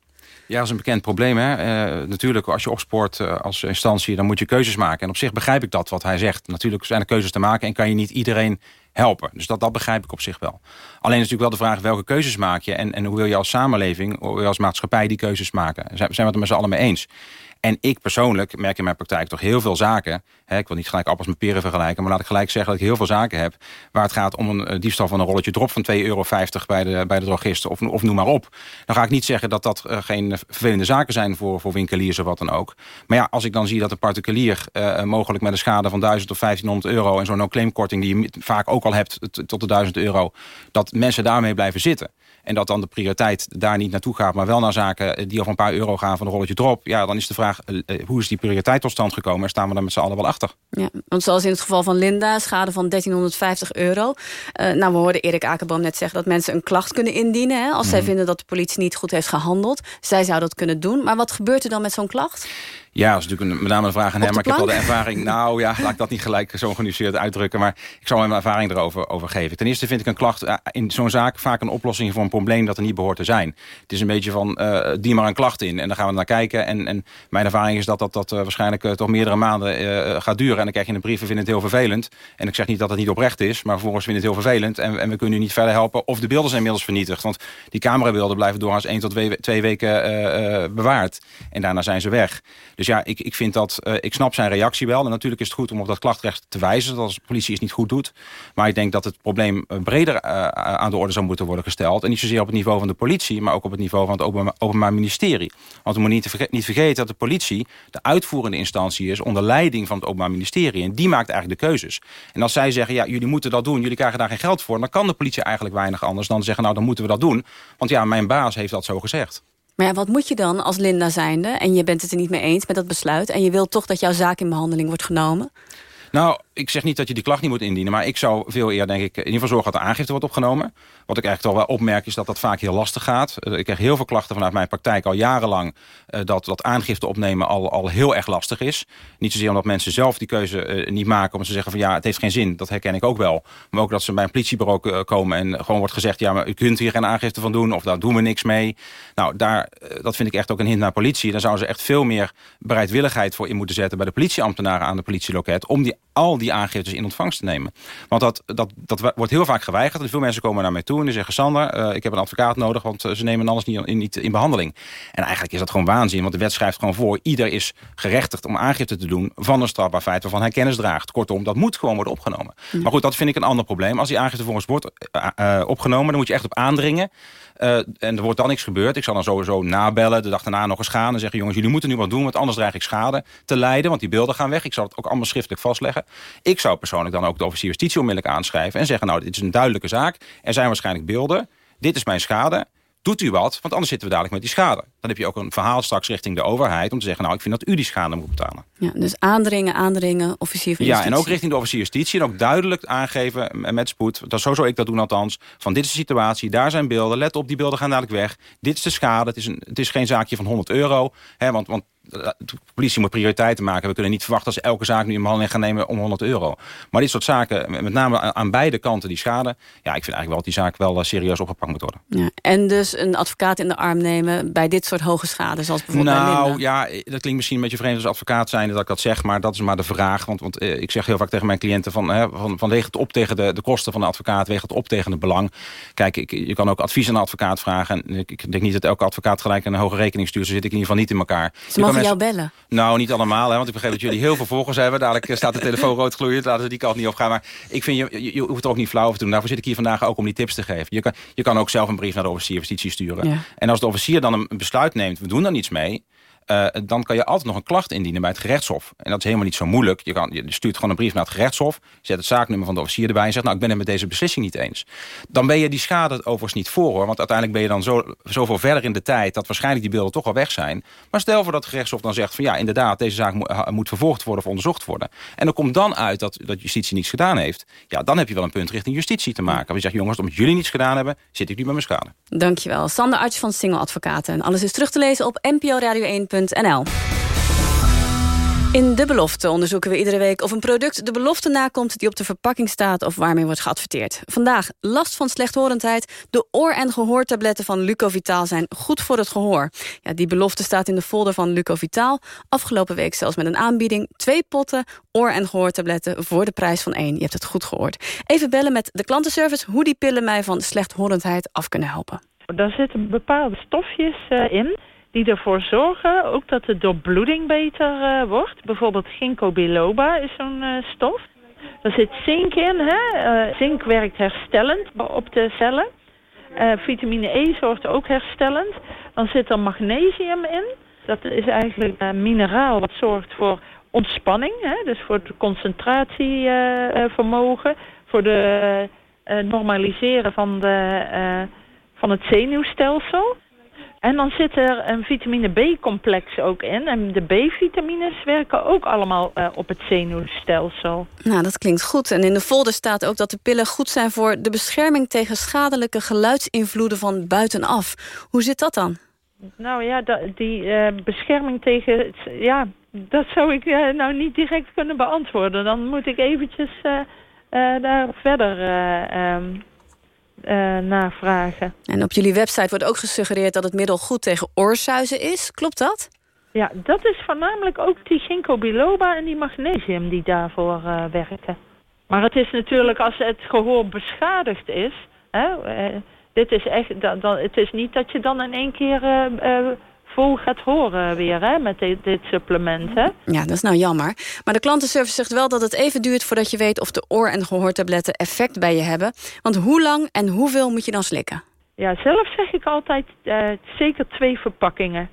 Ja, dat is een bekend probleem. Hè? Uh, natuurlijk, als je opspoort uh, als instantie, dan moet je keuzes maken. En op zich begrijp ik dat, wat hij zegt. Natuurlijk zijn er keuzes te maken en kan je niet iedereen helpen. Dus dat, dat begrijp ik op zich wel. Alleen is natuurlijk wel de vraag welke keuzes maak je... en, en hoe wil je als samenleving, hoe wil je als maatschappij die keuzes maken. Zijn, zijn we het er met z'n allen mee eens? En ik persoonlijk merk in mijn praktijk toch heel veel zaken. Hè, ik wil niet gelijk appels met peren vergelijken. Maar laat ik gelijk zeggen dat ik heel veel zaken heb. Waar het gaat om een diefstal van een rolletje drop van 2,50 euro bij de, bij de drogisten. Of, of noem maar op. Dan ga ik niet zeggen dat dat uh, geen vervelende zaken zijn voor, voor winkeliers of wat dan ook. Maar ja, als ik dan zie dat een particulier uh, mogelijk met een schade van 1000 of 1500 euro. En zo'n no-claim-korting die je vaak ook al hebt tot de 1000 euro. Dat mensen daarmee blijven zitten. En dat dan de prioriteit daar niet naartoe gaat... maar wel naar zaken die al een paar euro gaan van een rolletje drop... ja, dan is de vraag, uh, hoe is die prioriteit tot stand gekomen? En staan we daar met z'n allen wel achter?
Ja, want zoals in het geval van Linda, schade van 1350 euro. Uh, nou, we hoorden Erik Akerboom net zeggen... dat mensen een klacht kunnen indienen... Hè, als mm. zij vinden dat de politie niet goed heeft gehandeld. Zij zou dat kunnen doen. Maar wat gebeurt er dan met zo'n klacht?
Ja, dat is natuurlijk een, met name een vraag aan hem. Maar ik heb wel de ervaring... Nou ja, laat ik dat niet gelijk zo genuanceerd uitdrukken. Maar ik zal hem mijn ervaring erover over geven. Ten eerste vind ik een klacht in zo'n zaak vaak een oplossing voor een probleem dat er niet behoort te zijn. Het is een beetje van, uh, die maar een klacht in. En dan gaan we naar kijken. En, en mijn ervaring is dat dat, dat uh, waarschijnlijk uh, toch meerdere maanden gaat duren. En dan krijg je in de brieven, vinden het heel vervelend. En ik zeg niet dat het niet oprecht is. Maar vervolgens vinden het heel vervelend. En, en we kunnen u niet verder helpen. Of de beelden zijn inmiddels vernietigd. Want die camerabeelden blijven doorgaans één tot twee, twee weken bewaard. En daarna zijn ze weg. Dus ja, ik, ik vind dat, uh, ik snap zijn reactie wel. En natuurlijk is het goed om op dat klachtrecht te wijzen. Dat als de politie het niet goed doet. Maar ik denk dat het probleem breder uh, aan de orde zou moeten worden gesteld. En niet zozeer op het niveau van de politie. Maar ook op het niveau van het openbaar, openbaar ministerie. Want we moeten niet, niet vergeten dat de politie de uitvoerende instantie is. Onder leiding van het openbaar ministerie. En die maakt eigenlijk de keuzes. En als zij zeggen, ja, jullie moeten dat doen. Jullie krijgen daar geen geld voor. Dan kan de politie eigenlijk weinig anders dan zeggen, nou, dan moeten we dat doen. Want ja, mijn baas heeft dat zo gezegd.
Maar ja, wat moet je dan als Linda zijnde... en je bent het er niet mee eens met dat besluit... en je wilt toch dat jouw zaak in behandeling wordt genomen?
Nou, ik zeg niet dat je die klacht niet moet indienen... maar ik zou veel eerder, denk ik, in ieder geval zorgen dat de aangifte wordt opgenomen. Wat ik eigenlijk toch wel opmerk is dat dat vaak heel lastig gaat. Ik krijg heel veel klachten vanuit mijn praktijk al jarenlang... dat dat aangifte opnemen al, al heel erg lastig is. Niet zozeer omdat mensen zelf die keuze niet maken... omdat ze zeggen van ja, het heeft geen zin, dat herken ik ook wel. Maar ook dat ze bij een politiebureau komen en gewoon wordt gezegd... ja, maar u kunt hier geen aangifte van doen of daar doen we niks mee. Nou, daar, dat vind ik echt ook een hint naar politie. Daar zouden ze echt veel meer bereidwilligheid voor in moeten zetten... bij de politieambtenaren aan de politieloket... om die, al die aangiftes in ontvangst te nemen. Want dat, dat, dat wordt heel vaak geweigerd. En veel mensen komen naar mij toe en die zeggen... Sander, uh, ik heb een advocaat nodig, want ze nemen alles niet in, niet in behandeling. En eigenlijk is dat gewoon waanzin, want de wet schrijft gewoon voor... ieder is gerechtigd om aangifte te doen van een strafbaar feit... waarvan hij kennis draagt. Kortom, dat moet gewoon worden opgenomen. Mm. Maar goed, dat vind ik een ander probleem. Als die aangifte volgens wordt uh, opgenomen, dan moet je echt op aandringen... Uh, en er wordt dan niks gebeurd. Ik zal dan sowieso nabellen, de dag daarna nog eens gaan... en zeggen, jongens, jullie moeten nu wat doen... want anders dreig ik schade te lijden, want die beelden gaan weg. Ik zal het ook allemaal schriftelijk vastleggen. Ik zou persoonlijk dan ook de officier justitie onmiddellijk aanschrijven... en zeggen, nou, dit is een duidelijke zaak. Er zijn waarschijnlijk beelden. Dit is mijn schade doet u wat, want anders zitten we dadelijk met die schade. Dan heb je ook een verhaal straks richting de overheid... om te zeggen, nou, ik vind dat u die schade moet betalen.
Ja, dus aandringen, aandringen, officier van justitie.
Ja, en ook richting de officier justitie. En ook duidelijk aangeven met spoed, dat zo zou ik dat doen althans... van dit is de situatie, daar zijn beelden, let op, die beelden gaan dadelijk weg. Dit is de schade, het is, een, het is geen zaakje van 100 euro. Hè, want, want de politie moet prioriteiten maken. We kunnen niet verwachten dat ze elke zaak nu in behandeling gaan nemen om 100 euro. Maar dit soort zaken, met name aan beide kanten die schade... ja, ik vind eigenlijk wel dat die zaak wel serieus opgepakt moet worden.
Ja, en dus een advocaat in de arm nemen bij dit soort hoge schade, zoals bijvoorbeeld
Nou, ja, dat klinkt misschien een beetje vreemd als advocaat zijn dat ik dat zeg... maar dat is maar de vraag. Want, want eh, ik zeg heel vaak tegen mijn cliënten van, hè, van, van weeg het op tegen de, de kosten van de advocaat... weeg het op tegen het belang. Kijk, ik, je kan ook advies aan een advocaat vragen. En ik, ik denk niet dat elke advocaat gelijk een hoge rekening stuurt. Zo zit ik in ieder geval niet in elkaar.
Ze mogen jou bellen.
Nou, niet allemaal, hè, want ik begrijp dat jullie heel veel volgers hebben. Dadelijk staat de telefoon rood gloeiend, laten ze die kant niet opgaan. Maar ik vind, je, je, hoeft er ook niet flauw over te doen. Daarvoor zit ik hier vandaag ook om die tips te geven. Je kan, je kan ook zelf een brief naar de officier justitie sturen. En als de officier dan een besluit neemt, we doen daar niets mee... Uh, dan kan je altijd nog een klacht indienen bij het gerechtshof. En dat is helemaal niet zo moeilijk. Je, kan, je stuurt gewoon een brief naar het gerechtshof... zet het zaaknummer van de officier erbij en zegt... nou, ik ben het met deze beslissing niet eens. Dan ben je die schade overigens niet voor, hoor. Want uiteindelijk ben je dan zo, zoveel verder in de tijd... dat waarschijnlijk die beelden toch al weg zijn. Maar stel voor dat het gerechtshof dan zegt... van ja, inderdaad, deze zaak moet, vervolgd worden of onderzocht worden. En er komt dan uit dat, dat justitie niets gedaan heeft. Ja, dan heb je wel een punt richting justitie te maken. We zeggen, jongens, omdat jullie niets gedaan hebben... zit ik nu met mijn schade.
Dankjewel. Sander Arts van Single Advocaten. En alles is terug te lezen op nporadio1.nl. In De Belofte onderzoeken we iedere week of een product de belofte nakomt... die op de verpakking staat of waarmee wordt geadverteerd. Vandaag last van slechthorendheid. De oor- en gehoortabletten van Lucovitaal zijn goed voor het gehoor. Ja, die belofte staat in de folder van Lucovitaal. Afgelopen week zelfs met een aanbieding. Twee potten oor- en gehoortabletten voor de prijs van één. Je hebt het goed gehoord. Even bellen met de klantenservice... hoe die pillen mij van slechthorendheid af kunnen helpen.
Daar zitten bepaalde stofjes uh, in die ervoor zorgen ook dat de doorbloeding beter uh, wordt. Bijvoorbeeld ginkgo biloba is zo'n uh, stof. Er zit zink in. Hè? Uh, zink werkt herstellend op de cellen. vitamine E zorgt ook herstellend. Dan zit er magnesium in. Dat is eigenlijk een mineraal wat zorgt voor ontspanning. Hè? Dus voor het concentratievermogen. voor de normaliseren van, de, van het zenuwstelsel. En dan zit er een vitamine B-complex ook in. En de B-vitamines werken ook allemaal uh, op het zenuwstelsel.
Nou, dat klinkt goed. En in de folder staat ook dat de pillen goed zijn... voor de bescherming tegen schadelijke geluidsinvloeden van buitenaf. Hoe zit dat dan?
Nou ja, die uh, bescherming tegen... Ja, dat zou ik uh, nou niet direct kunnen beantwoorden. Dan moet ik eventjes daar verder... Um, navragen.
En op jullie website wordt ook gesuggereerd dat het middel goed tegen oorsuizen is. Klopt dat?
Ja, dat is voornamelijk ook die ginkgo biloba en die magnesium die daarvoor uh, werken. Maar het is natuurlijk als het gehoor beschadigd is... Hè, uh, dit is echt, dan, dan, het is niet dat je dan in één keer vol gaat horen weer hè, met dit, dit supplement. Hè?
Ja, dat is nou jammer. Maar de klantenservice zegt wel dat het even duurt voordat je weet of de oor- en gehoortabletten effect bij je hebben. Want hoe lang en hoeveel moet je dan slikken?
Ja, zelf zeg ik altijd uh, zeker twee verpakkingen.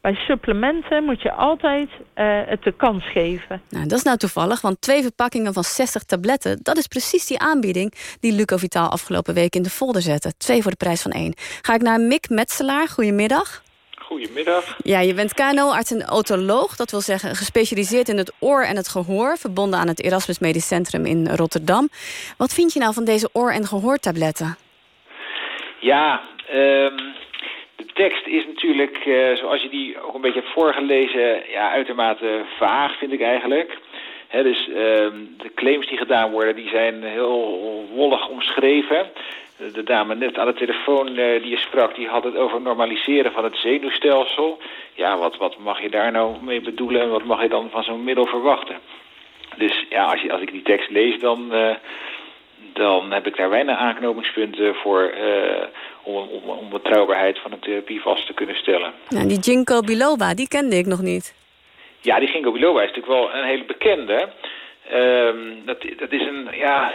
Bij supplementen moet je altijd uh, het de kans geven.
Nou, dat is nou toevallig, want twee verpakkingen van 60 tabletten... dat is precies die aanbieding die Luco Vitaal afgelopen week in de folder zette. Twee voor de prijs van één. Ga ik naar Mick Metselaar. Goedemiddag.
Goedemiddag.
Ja, je bent KNO-arts en otoloog. Dat wil zeggen gespecialiseerd in het oor en het gehoor... verbonden aan het Erasmus Medisch Centrum in Rotterdam. Wat vind je nou van deze oor- en gehoortabletten?
Ja, um, de tekst is natuurlijk, uh, zoals je die ook een beetje hebt voorgelezen... Ja, uitermate vaag, vind ik eigenlijk... He, dus uh, de claims die gedaan worden, die zijn heel wollig omschreven de dame net aan de telefoon uh, die je sprak, die had het over normaliseren van het zenuwstelsel. Ja, wat, wat mag je daar nou mee bedoelen en wat mag je dan van zo'n middel verwachten? Dus ja, als, je, als ik die tekst lees, dan, uh, dan heb ik daar weinig aanknopingspunten voor uh, om, om, om betrouwbaarheid van een therapie vast te kunnen stellen.
Nou, die ginkgo biloba, die kende ik nog niet.
Ja, die ginkgo biloba is natuurlijk wel een hele bekende. Um, dat, dat is een, ja,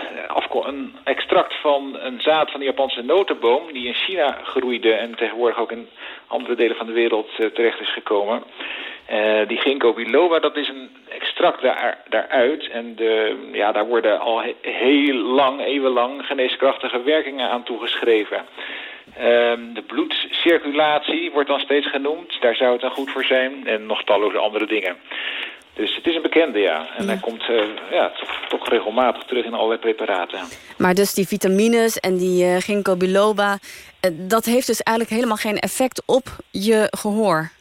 een extract van een zaad van de Japanse notenboom... die in China groeide en tegenwoordig ook in andere delen van de wereld uh, terecht is gekomen. Uh, die ginkgo biloba, dat is een extract daar, daaruit. En de, ja, daar worden al he heel lang, eeuwenlang geneeskrachtige werkingen aan toegeschreven. Um, de bloedcirculatie wordt dan steeds genoemd. Daar zou het dan goed voor zijn. En nog talloze andere dingen. Dus het is een bekende, ja. En hij komt uh, ja, toch, toch, regelmatig terug in allerlei preparaten.
Maar dus die vitamines en die uh, ginkgo biloba... Uh, dat heeft dus eigenlijk helemaal geen effect op je gehoor?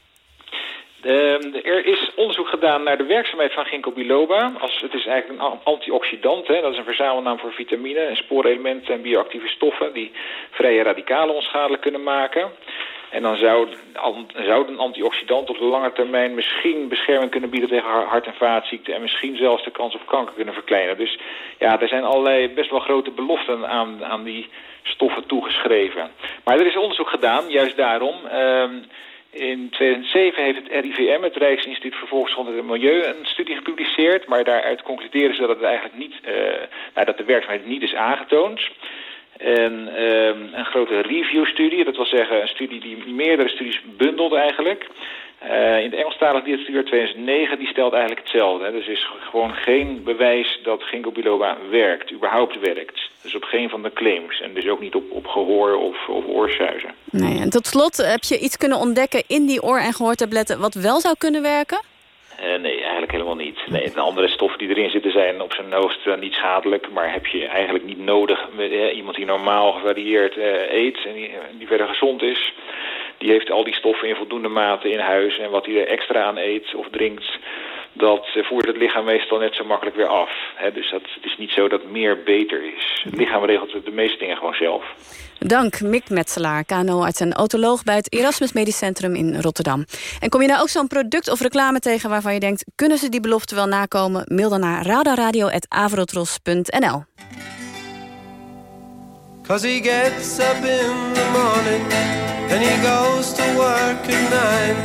Ehm, er is onderzoek gedaan naar de werkzaamheid van ginkgo biloba. Als, het is eigenlijk een antioxidant. Hè? Dat is een verzamelnaam voor vitamine en spoorelementen en bioactieve stoffen... die vrije radicalen onschadelijk kunnen maken... En dan zou, een antioxidant op de lange termijn misschien bescherming kunnen bieden tegen hart- en vaatziekten. En misschien zelfs de kans op kanker kunnen verkleinen. Dus ja, er zijn allerlei best wel grote beloften aan, aan die stoffen toegeschreven. Maar er is onderzoek gedaan, juist daarom. Um, In 2007 heeft het RIVM, het Rijksinstituut voor Volksgezondheid en Milieu, een studie gepubliceerd. Maar daaruit concluderen ze dat, het eigenlijk niet, uh, nou, dat de werkzaamheid niet is aangetoond. En uh, een grote review-studie, dat wil zeggen een studie die meerdere studies bundelt eigenlijk. Uh, in de Engelstalige literatuur 2009, die stelt eigenlijk hetzelfde. Hè. Dus er is gewoon geen bewijs dat ginkgo biloba werkt, überhaupt werkt. Dus op geen van de claims. En dus ook niet op, op gehoor of, of oorsuizen.
Nee, en tot slot, heb je iets kunnen ontdekken in die oor- en gehoortabletten... wat wel zou kunnen werken?
Uh, nee, niet. De andere stoffen die erin zitten zijn op zijn hoogst uh, niet schadelijk. Maar heb je eigenlijk niet nodig. Uh, iemand die normaal gevarieerd eet en die, die verder gezond is... die heeft al die stoffen in voldoende mate in huis. En wat hij er extra aan eet of drinkt... dat voert het lichaam meestal net zo makkelijk weer af. Dus dat, het is niet zo dat meer beter is. Het lichaam regelt de meeste dingen gewoon zelf.
Dank, Mick Metselaar, KNO-arts en autoloog bij het Erasmus Medisch Centrum in Rotterdam. En kom je nou ook zo'n product of reclame tegen waarvan je denkt... kunnen ze die belofte wel nakomen? Mail dan naar radaradio.avrotros.nl.
Cause he gets up in the morning And he goes to work at nine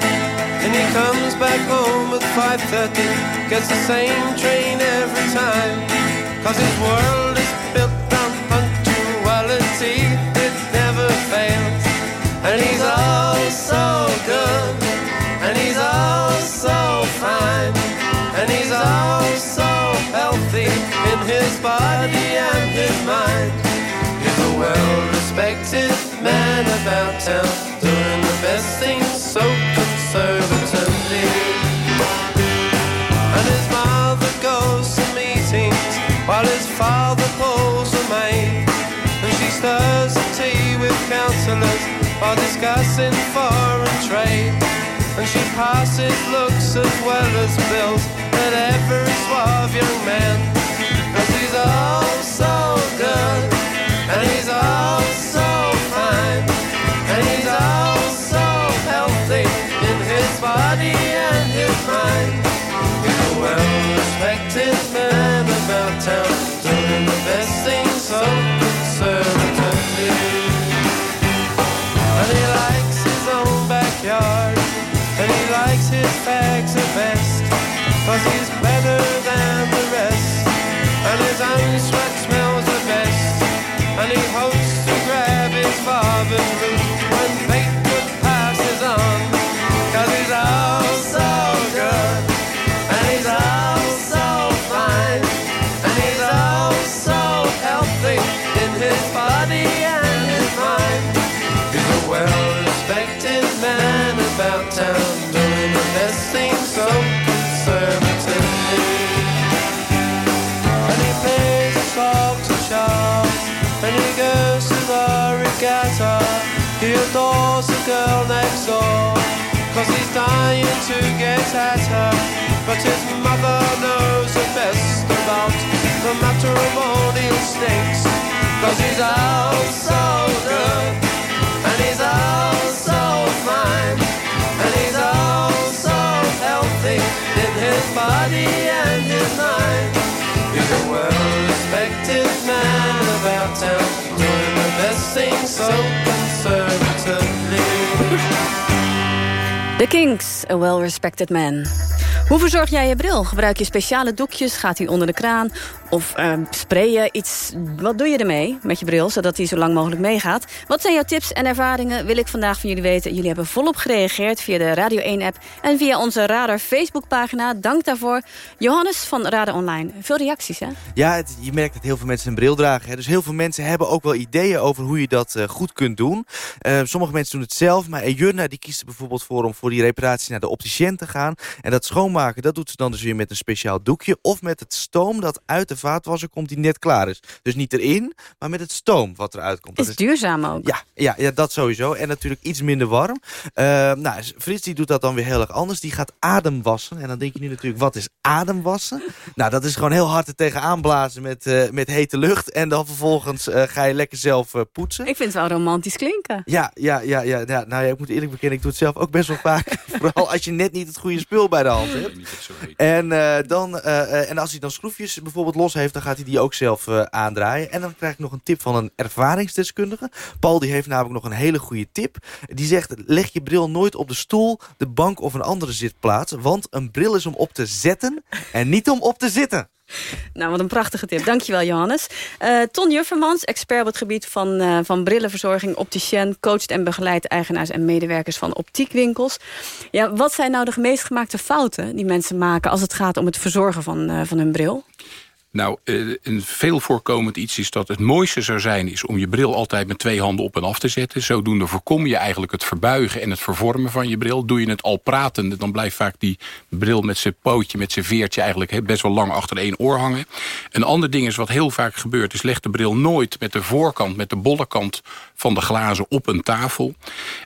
And he comes back home at 5.30 Gets the same train every time Cause his world is built on punctuality it never fails. and he's all so good, and he's all so fine, and he's all so healthy in his body and his mind. He's a well-respected man about town, doing the best things so conservatively. And his mother goes to meetings while his father pulls a maid, and she stirs the tea with counsellors while discussing foreign trade. And she passes looks as well as bills at every suave young man. He's all so good, and he's all fine, and he's all healthy in his body and his mind. He's a well-respected man about town, doing the best things so conservatively. And he likes his own backyard And he likes his bags the best Cause he's better than the rest And his own sweat adores the girl next door. Cause he's dying to get at her. But his mother knows the best about The matrimonial snakes Cause he's all so good And he's all so fine And he's all so healthy In his body and his mind. He's a man about town the best so conservatively
The Kings, a well-respected man. Hoe verzorg jij je bril? Gebruik je speciale doekjes? Gaat hij onder de kraan? Of uh, spray je iets? Wat doe je ermee met je bril, zodat hij zo lang mogelijk meegaat? Wat zijn jouw tips en ervaringen? Wil ik vandaag van jullie weten. Jullie hebben volop gereageerd via de Radio 1-app... en via onze Radar Facebookpagina. Dank daarvoor. Johannes van Radar Online. Veel reacties, hè?
Ja, je merkt dat heel veel mensen een bril dragen. Hè? Dus heel veel mensen hebben ook wel ideeën over hoe je dat uh, goed kunt doen. Uh, sommige mensen doen het zelf, maar Ejurna die kiest er bijvoorbeeld voor... om voor die reparatie naar de opticien te gaan. En dat schoonmaken, dat doet ze dan dus weer met een speciaal doekje... of met het stoom dat uit de vaatwasser komt die net klaar is. Dus niet erin, maar met het stoom wat eruit komt.
Dat is, is duurzaam ook.
Ja, ja, ja, dat sowieso. En natuurlijk iets minder warm. Uh, nou, Frits die doet dat dan weer heel erg anders. Die gaat ademwassen. En dan denk je nu natuurlijk, wat is ademwassen? nou, dat is gewoon heel hard er tegenaan blazen met, uh, met hete lucht. En dan vervolgens uh, ga je lekker zelf poetsen.
Ik vind het wel romantisch klinken.
Ja, ja, ja, ja, ja. Nou ja, ik moet eerlijk bekennen, ik doe het zelf ook best wel vaak. Vooral als je net niet het goede spul bij de hand hebt. En, eh, dan, eh, eh, en als hij dan schroefjes bijvoorbeeld los heeft... dan gaat hij die ook zelf aandraaien. En dan krijg ik nog een tip van een ervaringsdeskundige. Paul die heeft namelijk nog een hele goede tip. Die zegt, leg je bril nooit op de stoel, de bank of een andere zitplaats. Want een bril is om op te zetten en niet om op te zitten.
Nou, wat een prachtige tip. Dankjewel, Johannes. Eh, Ton Juffermans, expert op het gebied van, eh, van brillenverzorging, opticien... coacht en begeleidt eigenaars en medewerkers van optiekwinkels. Ja, wat zijn nou de meest gemaakte fouten die mensen maken... als het gaat om het verzorgen van, eh, van hun bril?
Nou, eh, een veel voorkomend iets is dat het mooiste zou zijn... is om je bril altijd met twee handen op en af te zetten. Zodoende voorkom je eigenlijk het verbuigen en het vervormen van je bril. Doe je het al pratende, dan blijft vaak die bril met zijn pootje... met zijn veertje eigenlijk best wel lang achter één oor hangen. Een ander ding is wat heel vaak gebeurt... is leg de bril nooit met de voorkant, met de bolle kant van de glazen op een tafel.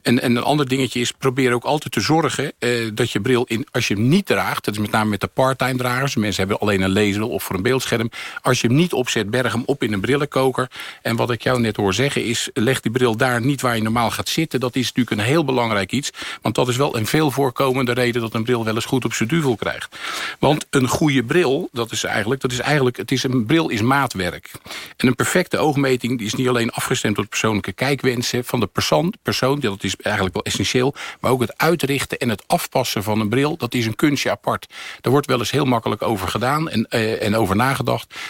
En, en een ander dingetje is, probeer ook altijd te zorgen... Eh, dat je bril, in, als je hem niet draagt... dat is met name met de part-time dragers... mensen hebben alleen een lezer of voor een beeldscherm... als je hem niet opzet, berg hem op in een brillenkoker. En wat ik jou net hoor zeggen is... leg die bril daar niet waar je normaal gaat zitten. Dat is natuurlijk een heel belangrijk iets. Want dat is wel een veel voorkomende reden... dat een bril wel eens goed op zijn duvel krijgt. Want een goede bril, dat is eigenlijk... Dat is eigenlijk het is een bril is maatwerk. En een perfecte oogmeting die is niet alleen afgestemd op persoonlijke kijkwensen van de persoon, persoon, dat is eigenlijk wel essentieel, maar ook het uitrichten en het afpassen van een bril, dat is een kunstje apart. Daar wordt wel eens heel makkelijk over gedaan en, uh, en over nagedacht,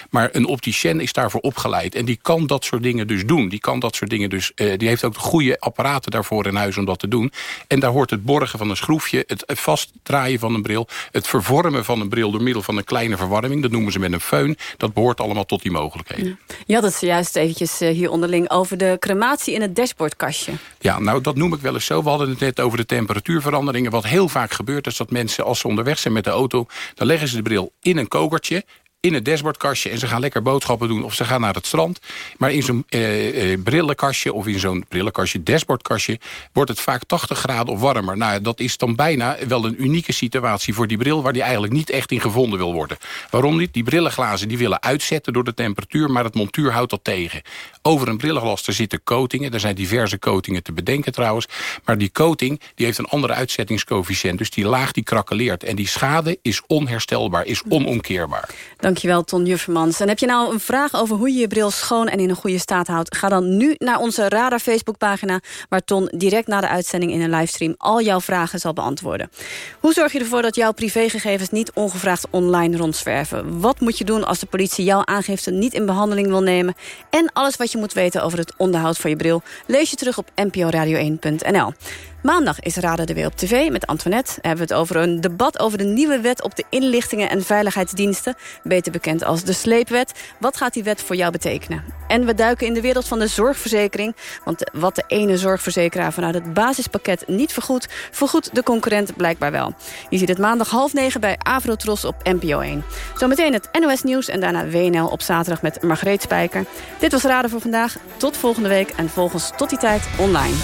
maar een opticien is daarvoor opgeleid en die kan dat soort dingen dus doen. Die kan dat soort dingen dus, uh, die heeft ook de goede apparaten daarvoor in huis om dat te doen. En daar hoort het borgen van een schroefje, het vastdraaien van een bril, het vervormen van een bril door middel van een kleine verwarming, dat noemen ze met een föhn, dat behoort allemaal tot die mogelijkheden.
Ja. Je had het zojuist eventjes uh, hier onderling over de crematie in het dashboardkastje.
Ja, nou dat noem ik wel eens zo. We hadden het net over de temperatuurveranderingen. Wat heel vaak gebeurt is dat mensen als ze onderweg zijn met de auto... dan leggen ze de bril in een kokertje in het dashboardkastje en ze gaan lekker boodschappen doen... of ze gaan naar het strand. Maar in zo'n eh, eh, brillenkastje of in zo'n brillenkastje, dashboardkastje... wordt het vaak 80 graden of warmer. Nou, dat is dan bijna wel een unieke situatie voor die bril... waar die eigenlijk niet echt in gevonden wil worden. Waarom niet? Die brillenglazen die willen uitzetten door de temperatuur... maar het montuur houdt dat tegen. Over een brillenglas zitten coatingen. Er zijn diverse coatingen te bedenken trouwens. Maar die coating die heeft een andere uitzettingscoëfficiënt. Dus die laag die krakeleert. En die schade is onherstelbaar, is onomkeerbaar.
Dankjewel, Ton Juffermans. En heb je nou een vraag over hoe je je bril schoon en in een goede staat houdt? Ga dan nu naar onze Radar Facebookpagina... waar Ton direct na de uitzending in een livestream... al jouw vragen zal beantwoorden. Hoe zorg je ervoor dat jouw privégegevens niet ongevraagd online rondzwerven? Wat moet je doen als de politie jouw aangifte niet in behandeling wil nemen? En alles wat je moet weten over het onderhoud van je bril... lees je terug op nporadio1.nl. Maandag is Raden de Weer op tv met Antoinette. Hebben we het over een debat over de nieuwe wet op de inlichtingen en veiligheidsdiensten. Beter bekend als de sleepwet. Wat gaat die wet voor jou betekenen? En we duiken in de wereld van de zorgverzekering. Want wat de ene zorgverzekeraar vanuit het basispakket niet vergoedt... vergoedt de concurrent blijkbaar wel. Je ziet het maandag half negen bij Avrotros op NPO 1. Zometeen het NOS Nieuws en daarna WNL op zaterdag met Margreet Spijker. Dit was Raden voor vandaag. Tot volgende week en volgens tot die tijd online.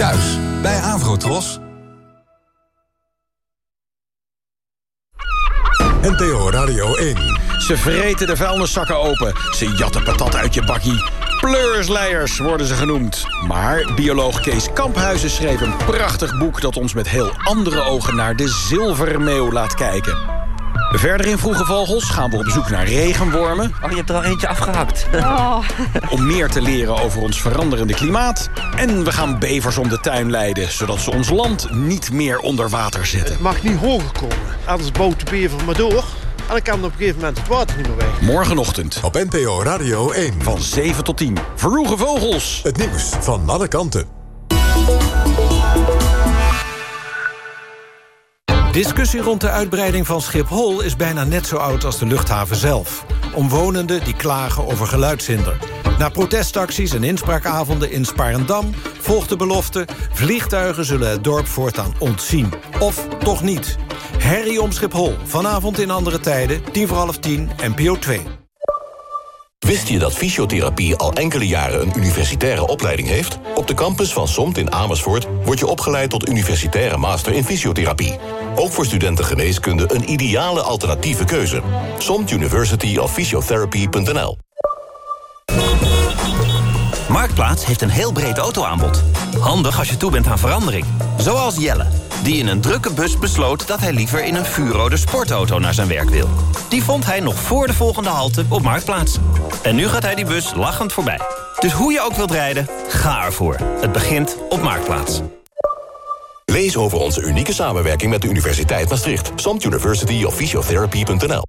Thuis bij Avrotros. NPO Radio 1.
Ze vreten de vuilniszakken open. Ze jatten patat uit je bakkie. Pleursleiers worden ze genoemd. Maar bioloog Kees Kamphuizen schreef een prachtig boek... dat ons met heel andere ogen naar de zilvermeeuw laat kijken. Verder in Vroege Vogels gaan we op zoek naar regenwormen.
Oh, je hebt er al eentje afgehakt.
Oh. Om meer te leren over ons veranderende klimaat. En we gaan bevers om de tuin leiden... zodat ze ons land niet meer onder water zetten.
Het mag niet hoger komen. Anders bouwt de bever maar door... En dan kan op een gegeven moment het water niet meer weg.
Morgenochtend.
Op NPO Radio 1.
Van 7 tot 10. Vroege Vogels.
Het nieuws van alle kanten.
Discussie rond de uitbreiding van Schiphol is bijna net zo oud als de luchthaven zelf. Omwonenden die klagen over geluidshinder. Na protestacties en inspraakavonden in Sparendam volgt de belofte... vliegtuigen zullen het dorp voortaan ontzien. Of toch niet. Herrie om Schiphol, vanavond in andere tijden, tien voor half tien, NPO 2.
Wist je dat fysiotherapie al enkele jaren een universitaire opleiding heeft? Op de campus van SOMT in Amersfoort word je opgeleid tot universitaire master in fysiotherapie. Ook voor studenten geneeskunde een ideale alternatieve keuze. SOMT University of Physiotherapy.nl
Marktplaats heeft een heel breed autoaanbod. Handig als je toe bent aan verandering. Zoals Jelle
die in een drukke bus besloot dat hij liever in een vuurrode sportauto naar zijn werk wil. Die vond hij nog voor de volgende halte op Marktplaats. En nu gaat hij die bus lachend voorbij. Dus hoe je ook wilt rijden, ga ervoor. Het begint op Marktplaats.
Lees over onze unieke samenwerking met de Universiteit Maastricht. Samt University of Physiotherapy.nl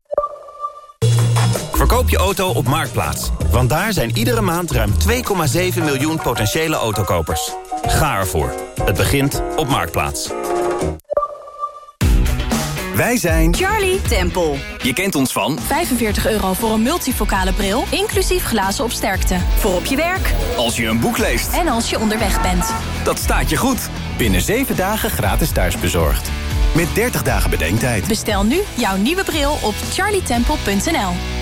Verkoop je auto op Marktplaats. Want daar zijn iedere maand ruim 2,7 miljoen potentiële autokopers. Ga ervoor. Het begint op Marktplaats.
Wij zijn
Charlie Temple.
Je kent ons van
45 euro voor een multifocale bril, inclusief glazen op sterkte. Voor op je werk.
Als je een boek leest.
En als je onderweg bent.
Dat staat je goed. Binnen 7 dagen gratis thuisbezorgd. Met 30 dagen bedenktijd.
Bestel nu jouw nieuwe bril op charlietemple.nl.